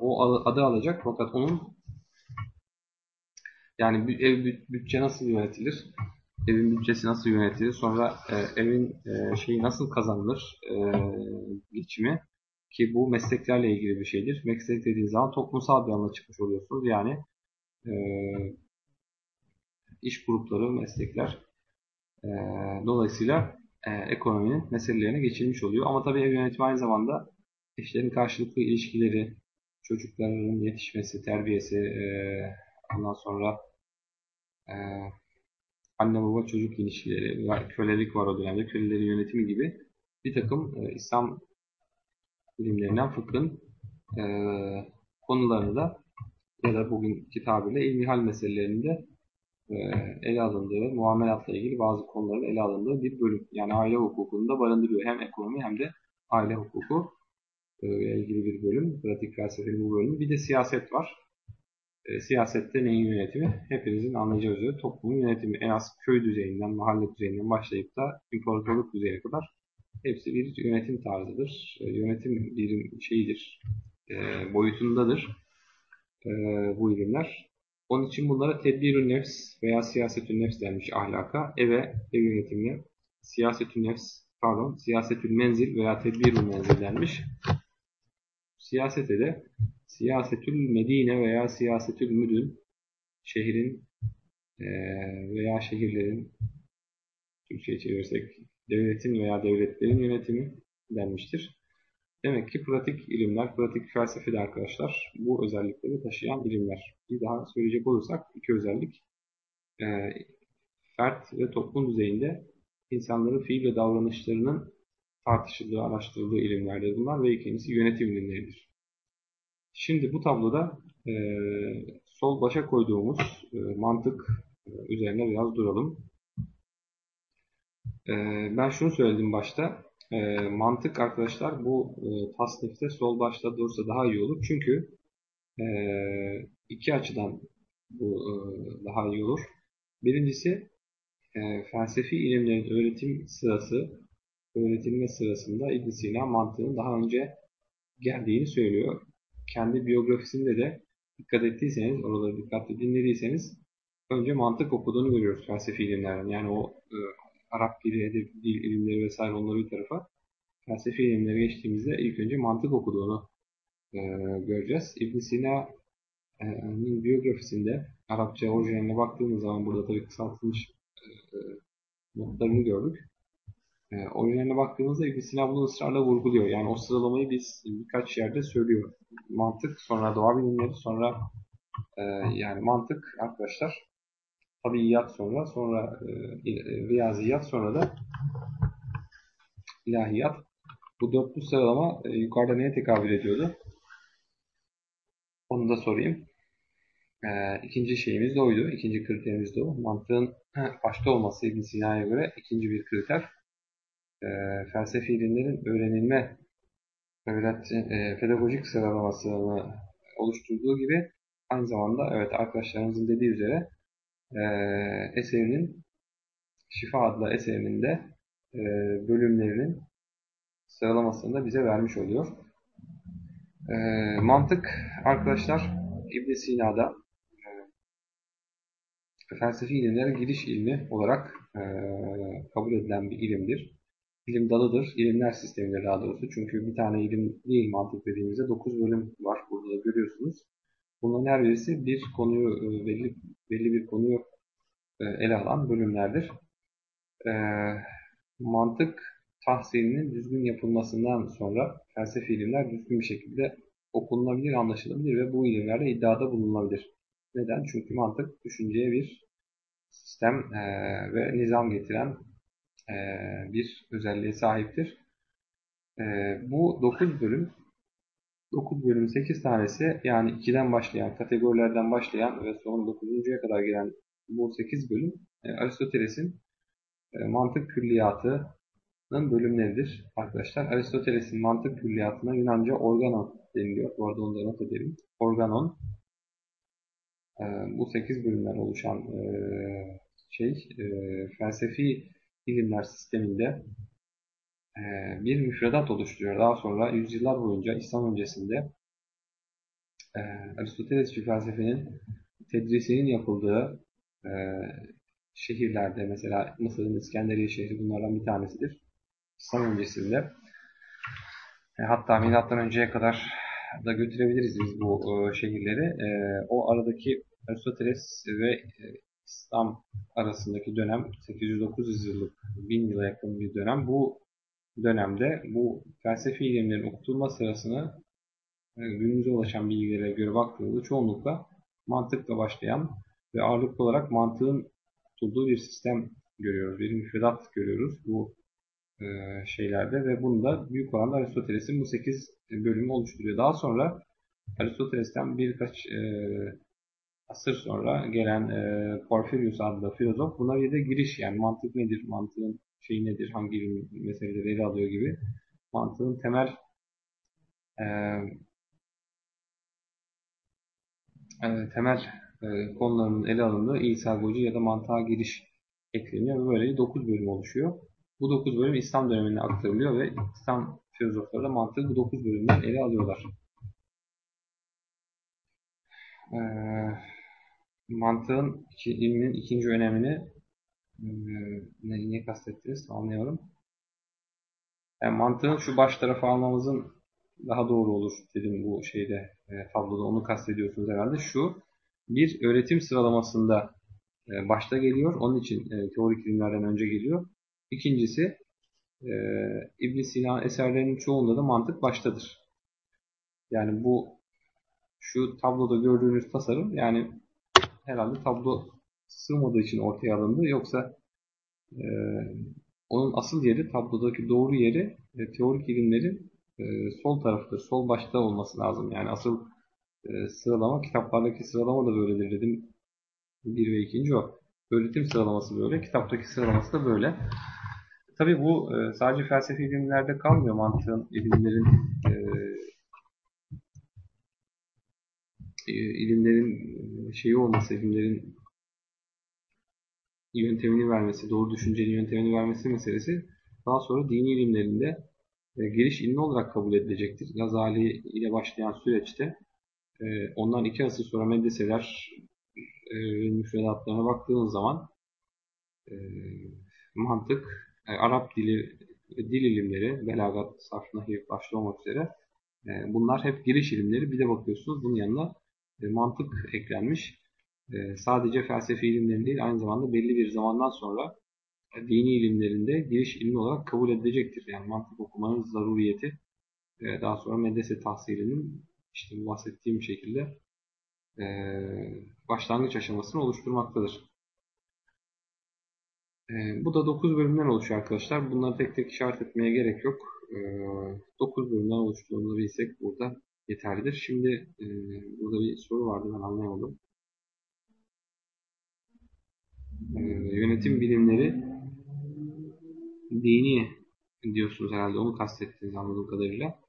o adı alacak fakat onun yani ev bütçe nasıl yönetilir? Evin bütçesi nasıl yönetilir, sonra e, evin e, şeyi nasıl kazanılır e, geçimi ki bu mesleklerle ilgili bir şeydir. Meslek dediğiniz zaman toplumsal bir alana çıkmış oluyorsunuz. Yani e, iş grupları, meslekler e, dolayısıyla e, ekonominin meselelerine geçilmiş oluyor. Ama tabii ev yönetimi aynı zamanda eşlerin karşılıklı ilişkileri, çocukların yetişmesi, terbiyesi, e, ondan sonra e, anne baba çocuk ilişkileri, kölelik var o dönemde, kölelerin yönetimi gibi bir takım e, İslam bilimlerinden fıkhın e, konularını da ya da bugünkü tabirle ilmihal meselelerinde e, ele alındığı, muamelatla ilgili bazı konuların ele alındığı bir bölüm. Yani aile hukukunu da barındırıyor. Hem ekonomi hem de aile hukuku e, ilgili bir bölüm. Pratik felsefenin bu bölümü. Bir de siyaset var. E, siyasette neyin yönetimi? Hepinizin anlayacağı üzere toplumun yönetimi. En az köy düzeyinden, mahalle düzeyinden başlayıp da imparatorluk düzeyine kadar hepsi bir yönetim tarzıdır. E, yönetim bir şeyidir, e, boyutundadır e, bu ilimler. Onun için bunlara tedbirün nefs veya siyasetün nefs denmiş ahlaka. Eve, ev yönetimine siyasetün nefs, pardon, siyasetül menzil veya tedbirün menzil denmiş. Siyasete de siyasetül medine veya siyasetül müdün, şehrin e, veya şehirlerin, Türkçe'ye çevirirsek devletin veya devletlerin yönetimi denmiştir. Demek ki pratik ilimler, pratik felsefede arkadaşlar bu özellikleri taşıyan ilimler. Bir daha söyleyecek olursak iki özellik. E, fert ve toplum düzeyinde insanların fiil ve davranışlarının tartışıldığı, araştırıldığı ilimlerdir bunlar ve ikincisi yönetim ilimleridir. Şimdi bu tabloda e, sol başa koyduğumuz e, mantık e, üzerine biraz duralım. E, ben şunu söyledim başta. E, mantık arkadaşlar bu e, tasnifte sol başta dursa daha iyi olur. Çünkü e, iki açıdan bu e, daha iyi olur. Birincisi e, felsefi ilimlerin öğretim sırası, öğretilme sırasında ibn Sina mantığın daha önce geldiğini söylüyor. Kendi biyografisinde de dikkat ettiyseniz, oraları dikkatli dinlediyseniz önce mantık okuduğunu görüyoruz felsefi ilimlerden. Yani o e, Arap dili, edeb, dil ilimleri vesaire onları bir tarafa felsefi ilimlere geçtiğimizde ilk önce mantık okuduğunu e, göreceğiz. ibn Sina'nın biyografisinde Arapça orijinaline baktığımız zaman burada tabii kısaltılmış e, e, notlarını gördük. E, orijinaline baktığımızda ibn Sina bunu ısrarla vurguluyor. Yani o sıralamayı biz birkaç yerde söylüyor. Mantık, sonra doğa bilimleri, sonra e, yani mantık arkadaşlar tabiiyat sonra, sonra e, riyaziyat, sonra da ilahiyat. Bu dörtlü sıralama e, yukarıda neye tekabül ediyordu? Onu da sorayım. E, ikinci şeyimiz de oydu. İkinci kriterimiz de o. Mantığın başta olması İbn Sina'ya göre ikinci bir kriter. E, felsefi ilimlerin öğrenilme e, pedagojik sıralamasını oluşturduğu gibi aynı zamanda evet arkadaşlarımızın dediği üzere e, eserinin Şifa adlı eserinin de e, bölümlerinin sıralamasını da bize vermiş oluyor. E, mantık arkadaşlar İbn Sina'da e, felsefi ilimlere giriş ilmi olarak e, kabul edilen bir ilimdir. İlim dalıdır, ilimler sistemidir daha doğrusu. Çünkü bir tane ilim değil mantık dediğimizde 9 bölüm var burada da görüyorsunuz. Bunların her birisi bir konuyu e, belli belli bir konuyu e, ele alan bölümlerdir. E, mantık tahsilinin düzgün yapılmasından sonra felsefi ilimler düzgün bir şekilde okunulabilir, anlaşılabilir ve bu ilimlerde iddiada bulunulabilir. Neden? Çünkü mantık düşünceye bir sistem ve nizam getiren e, bir özelliğe sahiptir. E, bu 9 bölüm 9 bölüm 8 tanesi yani 2'den başlayan, kategorilerden başlayan ve son 9.ya kadar gelen bu 8 bölüm e, Aristoteles'in mantık külliyatının bölümleridir arkadaşlar. Aristoteles'in mantık külliyatına Yunanca organon deniliyor. Bu arada onu da not edelim. Organon. Bu 8 bölümden oluşan şey e, felsefi ilimler sisteminde e, bir müfredat oluşturuyor. Daha sonra yüzyıllar boyunca İslam öncesinde e, Aristotelesçi felsefenin tedrisinin yapıldığı e, şehirlerde mesela Mısır'ın İskenderiye şehri bunlardan bir tanesidir. İslam öncesinde hatta milattan önceye kadar da götürebiliriz biz bu şehirleri. O aradaki Aristoteles ve İslam arasındaki dönem 800-900 yıllık 1000 yıla yakın bir dönem. Bu dönemde bu felsefi ilimlerin okutulma sırasını e, günümüze ulaşan bilgilere göre baktığımızda çoğunlukla mantıkla başlayan ve ağırlıklı olarak mantığın tutulduğu bir sistem görüyoruz. Bir müfredat görüyoruz bu e, şeylerde ve bunu da büyük oranda Aristoteles'in bu 8 bölümü oluşturuyor. Daha sonra Aristoteles'ten birkaç e, asır sonra gelen e, Porphyrius adlı filozof buna bir de giriş yani mantık nedir, mantığın şeyi nedir, hangi meseleleri ele alıyor gibi mantığın temel e, e, temel e, konularının ele alındığı İsa Gocu ya da mantığa giriş ekleniyor ve böylece 9 bölüm oluşuyor. Bu 9 bölüm İslam dönemine aktarılıyor ve İslam filozofları da mantığı bu 9 bölümden ele alıyorlar. Ee, mantığın ilminin ikinci önemini e, ne, ne kastettiniz anlayalım. Yani mantığın şu baş tarafı almamızın daha doğru olur dedim bu şeyde e, tabloda onu kastediyorsunuz herhalde. Şu bir öğretim sıralamasında e, başta geliyor. Onun için e, teorik ilimlerden önce geliyor. İkincisi e, ibn Sina eserlerinin çoğunda da mantık baştadır. Yani bu şu tabloda gördüğünüz tasarım yani herhalde tablo sığmadığı için ortaya alındı. Yoksa e, onun asıl yeri, tablodaki doğru yeri e, teorik ilimlerin e, sol tarafıdır. Sol başta olması lazım. Yani asıl e, sıralama, kitaplardaki sıralama da böyledir dedim. Bir ve ikinci o. Öğretim sıralaması böyle, kitaptaki sıralaması da böyle. Tabii bu e, sadece felsefi ilimlerde kalmıyor mantığın, ilimlerin e, e, ilimlerin şeyi olması, ilimlerin yöntemini vermesi, doğru düşüncenin yöntemini vermesi meselesi daha sonra dini ilimlerinde e, giriş ilmi olarak kabul edilecektir. Gazali ile başlayan süreçte e, ondan iki asır sonra medreseler e, müfredatlarına baktığınız zaman e, mantık, e, Arap dili, dil ilimleri, belagat, sarf, nahiv başta olmak üzere e, bunlar hep giriş ilimleri. Bir de bakıyorsunuz bunun yanına e, mantık eklenmiş. E, sadece felsefi ilimlerin değil aynı zamanda belli bir zamandan sonra e, dini ilimlerinde giriş ilmi olarak kabul edilecektir. Yani mantık okumanın zaruriyeti e, daha sonra medrese tahsilinin işte bahsettiğim şekilde e, başlangıç aşamasını oluşturmaktadır. E, bu da 9 bölümden oluşuyor arkadaşlar. Bunları tek tek işaret etmeye gerek yok. E, 9 bölümden oluştuğunu bilsek burada yeterlidir. Şimdi e, burada bir soru vardı ben anlayamadım. E, yönetim bilimleri dini diyorsunuz herhalde. Onu kastettiniz anladığım kadarıyla.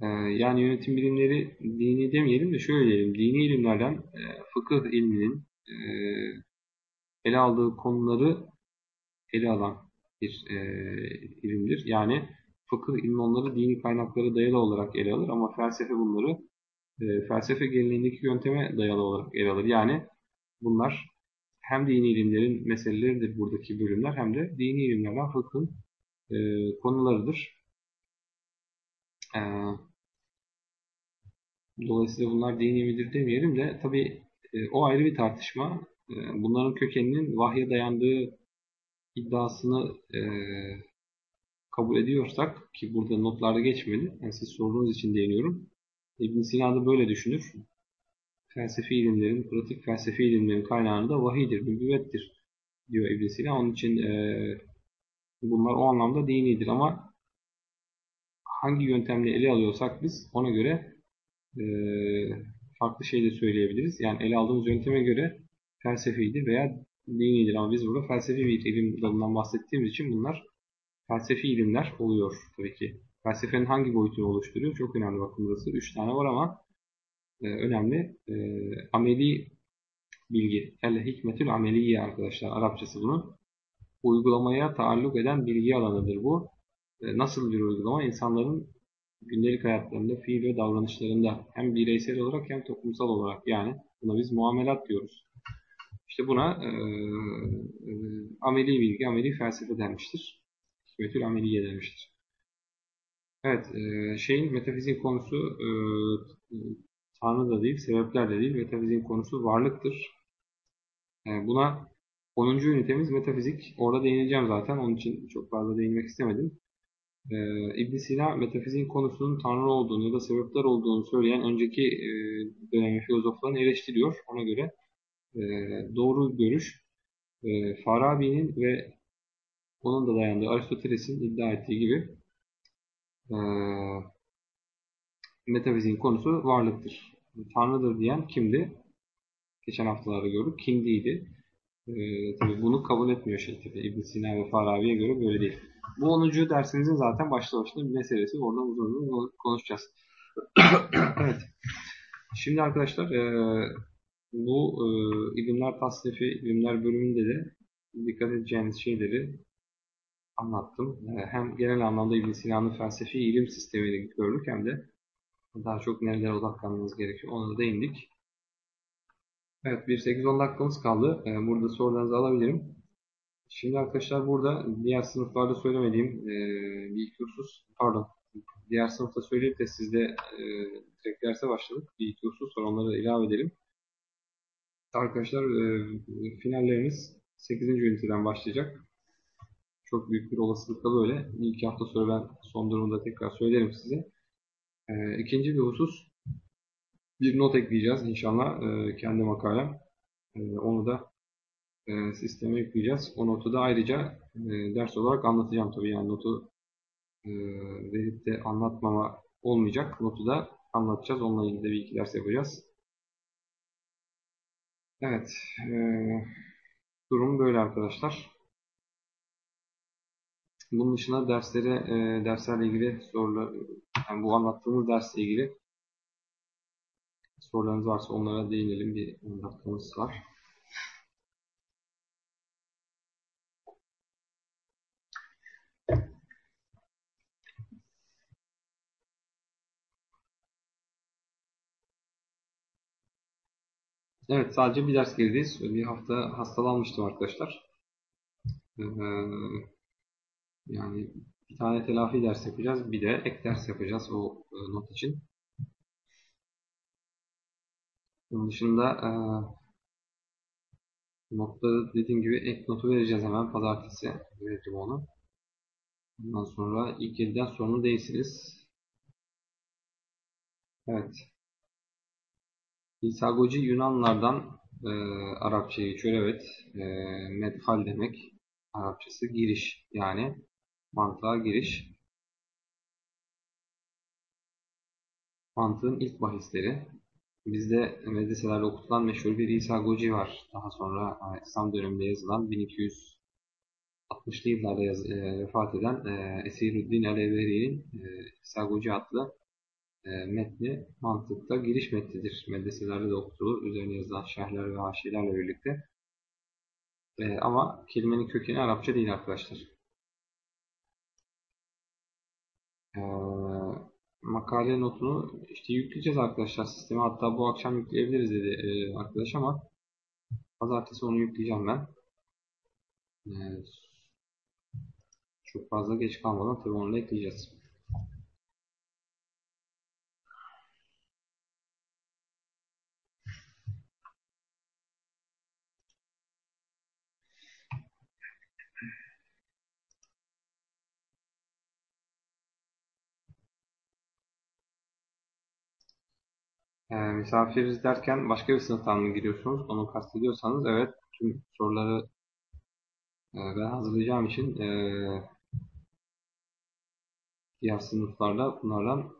E, yani yönetim bilimleri dini demeyelim de şöyle diyelim. Dini ilimlerden e, fıkıh ilminin e, ele aldığı konuları ele alan bir e, ilimdir. Yani fıkıh ilmi onları dini kaynaklara dayalı olarak ele alır ama felsefe bunları e, felsefe geleneğindeki yönteme dayalı olarak ele alır. Yani bunlar hem dini ilimlerin meseleleridir buradaki bölümler hem de dini ilimlerden fıkhın e, konularıdır. E, dolayısıyla bunlar dini midir demeyelim de tabi e, o ayrı bir tartışma. E, bunların kökeninin vahye dayandığı iddiasını e, kabul ediyorsak ki burada notlarda geçmedi. Yani siz sorduğunuz için değiniyorum. İbn Sina da böyle düşünür. Felsefi ilimlerin, pratik felsefi ilimlerin kaynağında da vahidir, nübüvvettir diyor İbn Sina. Onun için e, bunlar o anlamda dinidir ama hangi yöntemle ele alıyorsak biz ona göre e, farklı şey de söyleyebiliriz. Yani ele aldığımız yönteme göre felsefiydi veya dinidir ama biz burada felsefi bir ilim dalından bahsettiğimiz için bunlar felsefi ilimler oluyor tabii ki. Felsefenin hangi boyutunu oluşturuyor? Çok önemli bakın burası. Üç tane var ama e, önemli. E, ameli bilgi. Elle hikmetül ameliye arkadaşlar. Arapçası bunun. Uygulamaya taalluk eden bilgi alanıdır bu. E, nasıl bir uygulama? İnsanların gündelik hayatlarında, fiil ve davranışlarında hem bireysel olarak hem toplumsal olarak yani buna biz muamelat diyoruz. İşte buna e, e, ameli bilgi, ameli felsefe denmiştir. Hikmetül ameliye demiştir. Evet, e, şeyin metafizik konusu e, Tanrı da değil, sebepler de değil. Metafizik konusu varlıktır. E, buna 10. ünitemiz metafizik. Orada değineceğim zaten. Onun için çok fazla değinmek istemedim. E, ibn Sina metafizik konusunun Tanrı olduğunu ya da sebepler olduğunu söyleyen önceki e, dönemin filozoflarını eleştiriyor. Ona göre e, doğru görüş e, Farabi'nin ve onun da dayandığı Aristoteles'in iddia ettiği gibi e, metafiziğin konusu varlıktır. Tanrıdır diyen kimdi? Geçen haftalarda gördük. Kindi'ydi. Ee, tabii bunu kabul etmiyor şey tabii. ibn Sina ve Farabi'ye göre böyle değil. Bu 10. dersimizin zaten başlı başına bir meselesi. Oradan uzun uzun konuşacağız. evet. Şimdi arkadaşlar e, bu e, ilimler tasnifi, ilimler bölümünde de dikkat edeceğiniz şeyleri anlattım. E, hem genel anlamda ibn Sina'nın felsefi ilim sistemini gördük hem de daha çok nerelere odaklanmamız gerekiyor. Ona da değindik. Evet, bir 8-10 dakikamız kaldı. Ee, burada sorularınızı alabilirim. Şimdi arkadaşlar burada diğer sınıflarda söylemediğim e, bir husus, pardon, diğer sınıfta söyleyip de sizde e, direkt derse başladık. Bir husus var, onları ilave edelim. Arkadaşlar e, finalleriniz 8. üniteden başlayacak. Çok büyük bir olasılıkla böyle. İki hafta sonra ben son durumda tekrar söylerim size. E, ikinci bir husus, bir not ekleyeceğiz inşallah e, kendi makalem. E, onu da e, sisteme yükleyeceğiz. O notu da ayrıca e, ders olarak anlatacağım tabii. Yani notu e, verip de anlatmama olmayacak. Notu da anlatacağız. Onunla ilgili de bir iki ders yapacağız. Evet. E, durum böyle arkadaşlar. Bunun dışında derslere, e, derslerle ilgili sorular, yani bu anlattığımız dersle ilgili sorularınız varsa onlara değinelim. Bir 10 dakikamız var. Evet sadece bir ders girdiyiz. Bir hafta hastalanmıştım arkadaşlar. Ee, yani bir tane telafi ders yapacağız. Bir de ek ders yapacağız o e, not için. Bunun dışında e, notları dediğim gibi ek notu vereceğiz hemen. Pazartesi vereceğim onu. Ondan sonra ilk 7'den sonra değilsiniz. Evet. İsagoci Yunanlardan e, Arapçaya geçiyor. Evet. E, medhal demek. Arapçası giriş. Yani mantığa giriş. Mantığın ilk bahisleri. Bizde medreselerde okutulan meşhur bir İsa Goci var. Daha sonra e, İslam döneminde yazılan 1260'lı yıllarda yaz, e, vefat eden e, Esiruddin Aleveri'nin e, İsa Goci adlı e, metni mantıkta giriş metnidir. Medreselerde de okutulur. Üzerine yazılan şerhler ve haşilerle birlikte. E, ama kelimenin kökeni Arapça değil arkadaşlar. E, makale notunu işte yükleyeceğiz arkadaşlar sisteme. Hatta bu akşam yükleyebiliriz dedi e, arkadaş ama pazartesi onu yükleyeceğim ben. E, çok fazla geç kalmadan tabii onu da ekleyeceğiz. E, misafiriz derken başka bir sınıftan mı giriyorsunuz? Onu kastediyorsanız evet tüm soruları e, ben hazırlayacağım için e, diğer sınıflarda bunlardan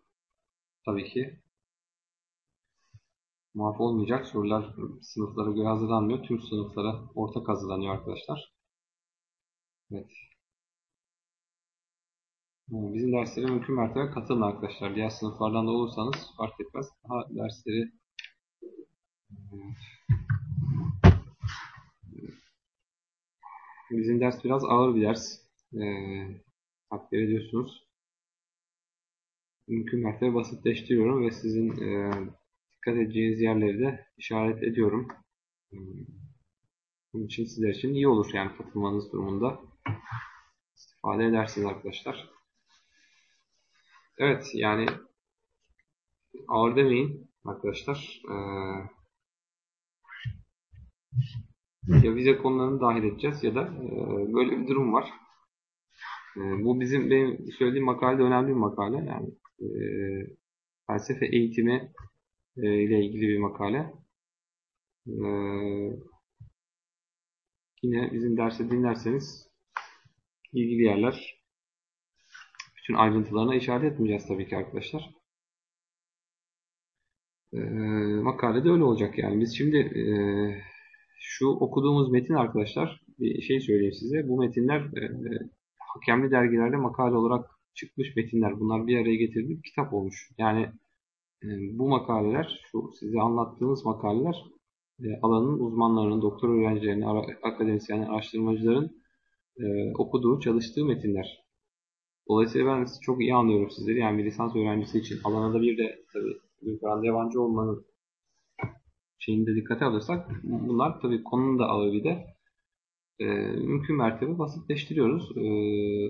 tabii ki muaf olmayacak sorular sınıflara göre hazırlanmıyor. Tüm sınıflara ortak hazırlanıyor arkadaşlar. Evet. Bizim derslere mümkün mertebe katılın arkadaşlar. Diğer sınıflardan da olursanız fark etmez. Daha dersleri Bizim ders biraz ağır bir ders. Ee, takdir ediyorsunuz. Mümkün mertebe basitleştiriyorum ve sizin e, dikkat edeceğiniz yerleri de işaret ediyorum. Bunun için sizler için iyi olur yani katılmanız durumunda istifade edersiniz arkadaşlar. Evet yani ağır demeyin arkadaşlar. Ee, ya vize konularını dahil edeceğiz ya da e, böyle bir durum var. E, bu bizim benim söylediğim makalede önemli bir makale. Yani e, felsefe eğitimi e, ile ilgili bir makale. E, yine bizim dersi dinlerseniz ilgili yerler bütün ayrıntılarına işaret etmeyeceğiz tabii ki arkadaşlar. E, makalede öyle olacak yani. Biz şimdi e, şu okuduğumuz metin arkadaşlar bir şey söyleyeyim size. Bu metinler e, hakemli dergilerde makale olarak çıkmış metinler. Bunlar bir araya getirilip kitap olmuş. Yani e, bu makaleler, şu size anlattığımız makaleler e, alanın uzmanlarının, doktor öğrencilerinin, akademisyenlerin, araştırmacıların e, okuduğu, çalıştığı metinler. Dolayısıyla ben çok iyi anlıyorum sizleri. Yani bir lisans öğrencisi için alana da bir de tabii bir oranda yabancı olmanın şeyini de dikkate alırsak bunlar tabii konunun da ağır bir de e, mümkün mertebe basitleştiriyoruz. E,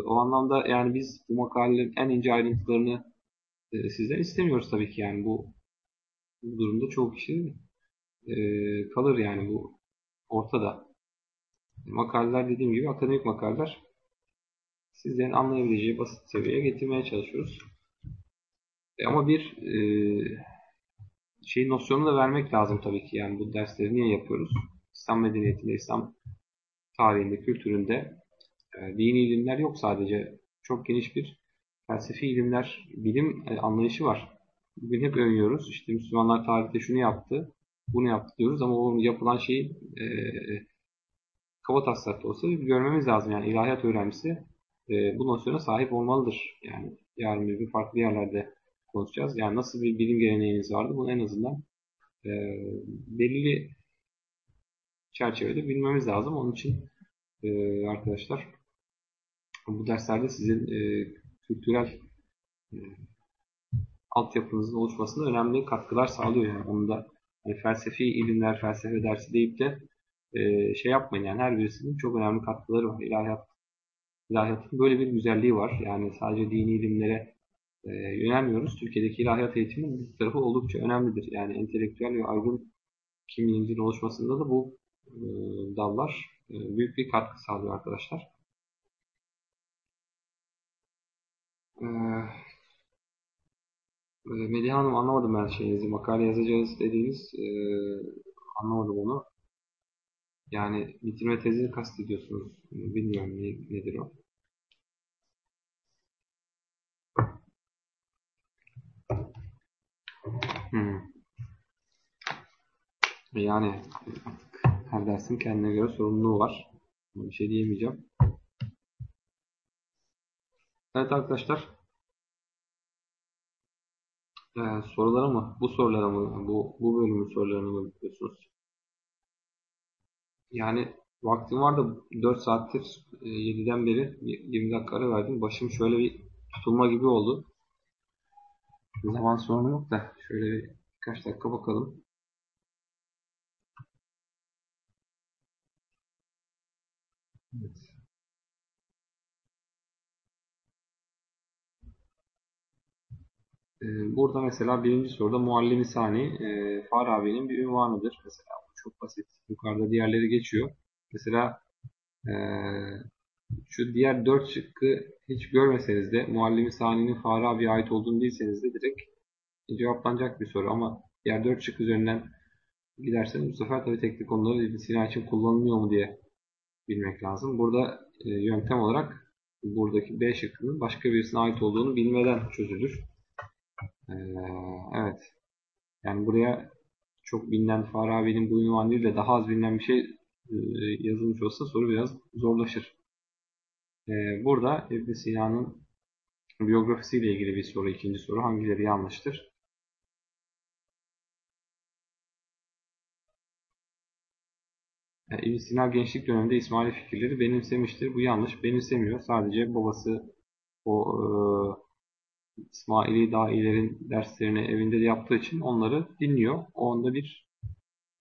o anlamda yani biz bu makalelerin en ince ayrıntılarını e, sizden istemiyoruz tabii ki yani bu, bu durumda çoğu kişi e, kalır yani bu ortada. Makaleler dediğim gibi akademik makaleler sizlerin anlayabileceği basit seviyeye getirmeye çalışıyoruz. E, ama bir e, şey nosyonu da vermek lazım tabii ki yani bu dersleri niye yapıyoruz? İslam medeniyetinde, İslam tarihinde, kültüründe e, dini ilimler yok sadece. Çok geniş bir felsefi ilimler, bilim e, anlayışı var. Bugün hep övüyoruz. İşte Müslümanlar tarihte şunu yaptı, bunu yaptı diyoruz ama o yapılan şeyi e, kaba taslakta olsa görmemiz lazım. Yani ilahiyat öğrencisi e, bu nosyona sahip olmalıdır. Yani yarın bir farklı yerlerde konuşacağız. Yani nasıl bir bilim geleneğiniz vardı bunu en azından e, belirli çerçevede bilmemiz lazım. Onun için e, arkadaşlar bu derslerde sizin e, kültürel e, altyapınızın oluşmasında önemli katkılar sağlıyor. Yani onu da yani felsefi ilimler, felsefe dersi deyip de e, şey yapmayın. Yani her birisinin çok önemli katkıları var. İlahiyat, ilahiyatın böyle bir güzelliği var. Yani sadece dini ilimlere e, yönelmiyoruz. Türkiye'deki ilahiyat eğitiminin bu tarafı oldukça önemlidir. Yani entelektüel ve aydın kimliğimizin oluşmasında da bu e, dallar e, büyük bir katkı sağlıyor arkadaşlar. E, Medya Hanım anlamadım ben şeyinizi. Makale yazacağız dediğiniz e, anlamadım onu. Yani bitirme tezini kastediyorsunuz. Bilmiyorum ne, nedir o. Hmm. Yani her dersin kendine göre sorumluluğu var. Bir şey diyemeyeceğim. Evet arkadaşlar. Ee, sorulara mı? Bu sorulara mı? Bu, bu bölümün sorularını mı yapıyorsunuz? Yani vaktim var da 4 saattir 7'den e, beri 20 dakika ara verdim. Başım şöyle bir tutulma gibi oldu. Zaman sorunu yok da şöyle bir birkaç dakika bakalım. Evet. Ee, burada mesela birinci soruda muallimi sani e, Farabi'nin bir ünvanıdır. Mesela çok basit. Yukarıda diğerleri geçiyor. Mesela e, şu diğer dört şıkkı hiç görmeseniz de muallimi sani'nin Farabi'ye ait olduğunu bilseniz de direkt cevaplanacak bir soru. Ama diğer dört şık üzerinden giderseniz bu sefer tabii teknik konuları ibn Sina için kullanılıyor mu diye bilmek lazım. Burada e, yöntem olarak buradaki B şıkkının başka birisine ait olduğunu bilmeden çözülür. E, evet. Yani buraya çok bilinen Farabi'nin bu ünvan değil de daha az bilinen bir şey e, yazılmış olsa soru biraz zorlaşır. E, burada ibn Sina'nın biyografisiyle ilgili bir soru, ikinci soru. Hangileri yanlıştır? İbn Sina gençlik döneminde İsmaili fikirleri benimsemiştir. Bu yanlış. Benimsemiyor. Sadece babası o e, İsmaili dahilerin derslerini evinde de yaptığı için onları dinliyor. O anda bir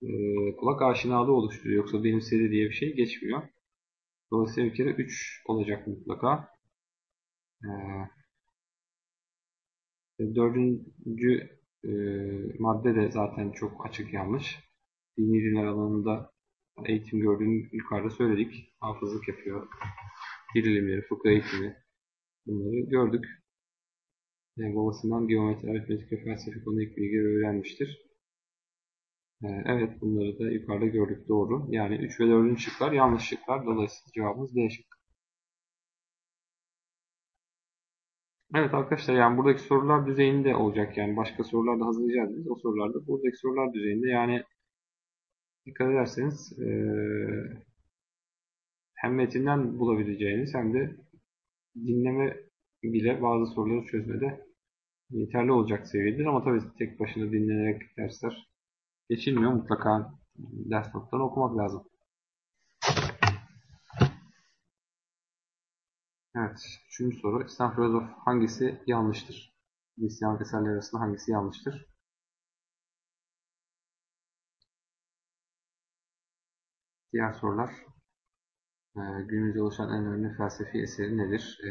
e, kulak aşinalığı oluşturuyor. Yoksa benimsedi diye bir şey geçmiyor. Dolayısıyla bir kere 3 olacak mutlaka. E, dördüncü e, madde de zaten çok açık yanlış. Dini ilimler alanında eğitim gördüğünü yukarıda söyledik. Hafızlık yapıyor. Dil fıkıh eğitimi bunları gördük. Babasından geometri, aritmetik ve felsefe konu ilk bilgi öğrenmiştir. Ee, evet bunları da yukarıda gördük doğru. Yani 3 ve 4. şıklar yanlış şıklar. Dolayısıyla cevabımız D şıkkı. Evet arkadaşlar yani buradaki sorular düzeyinde olacak yani başka sorular da hazırlayacağız biz o sorularda buradaki sorular düzeyinde yani dikkat ederseniz eee, hem metinden bulabileceğiniz hem de dinleme bile bazı soruları çözmede yeterli olacak seviyedir ama tabii tek başına dinlenerek dersler geçilmiyor mutlaka ders notlarını okumak lazım. Evet, üçüncü soru. İslam filozof hangisi yanlıştır? Hristiyan eserler arasında hangisi yanlıştır? Diğer sorular. Ee, günümüzde oluşan en önemli felsefi eseri nedir? Ee,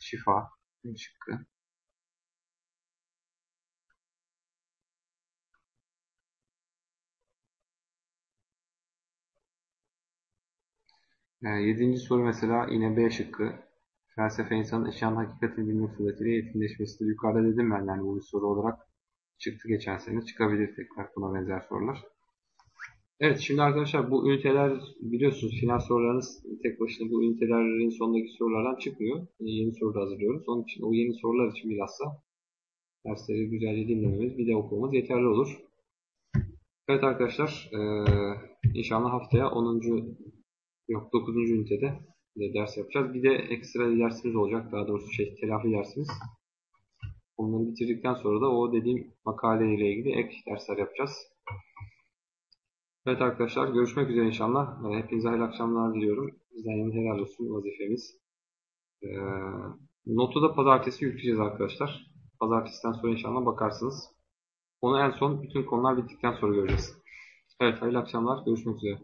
şifa. Şıkkı. Ee, yedinci soru mesela yine B şıkkı. Felsefe insanın eşyanın hakikatini bilmek suretiyle yetkinleşmesidir. Yukarıda dedim ben yani bu bir soru olarak çıktı geçen sene. Çıkabilir tekrar buna benzer sorular. Evet şimdi arkadaşlar bu üniteler biliyorsunuz final sorularınız tek başına bu ünitelerin sonundaki sorulardan çıkmıyor. Yeni soru da hazırlıyoruz. Onun için o yeni sorular için bilhassa dersleri güzelce dinlememiz, bir de okumamız yeterli olur. Evet arkadaşlar inşallah haftaya 10. yok 9. ünitede de ders yapacağız. Bir de ekstra dersimiz olacak. Daha doğrusu şey telafi dersimiz. Onları bitirdikten sonra da o dediğim makale ile ilgili ek dersler yapacağız. Evet arkadaşlar görüşmek üzere inşallah. Hepinize hayırlı akşamlar diliyorum. Bizden yana helal olsun vazifemiz. Ee, notu da pazartesi yükleyeceğiz arkadaşlar. Pazartesiden sonra inşallah bakarsınız. Onu en son bütün konular bittikten sonra göreceğiz. Evet hayırlı akşamlar. Görüşmek üzere.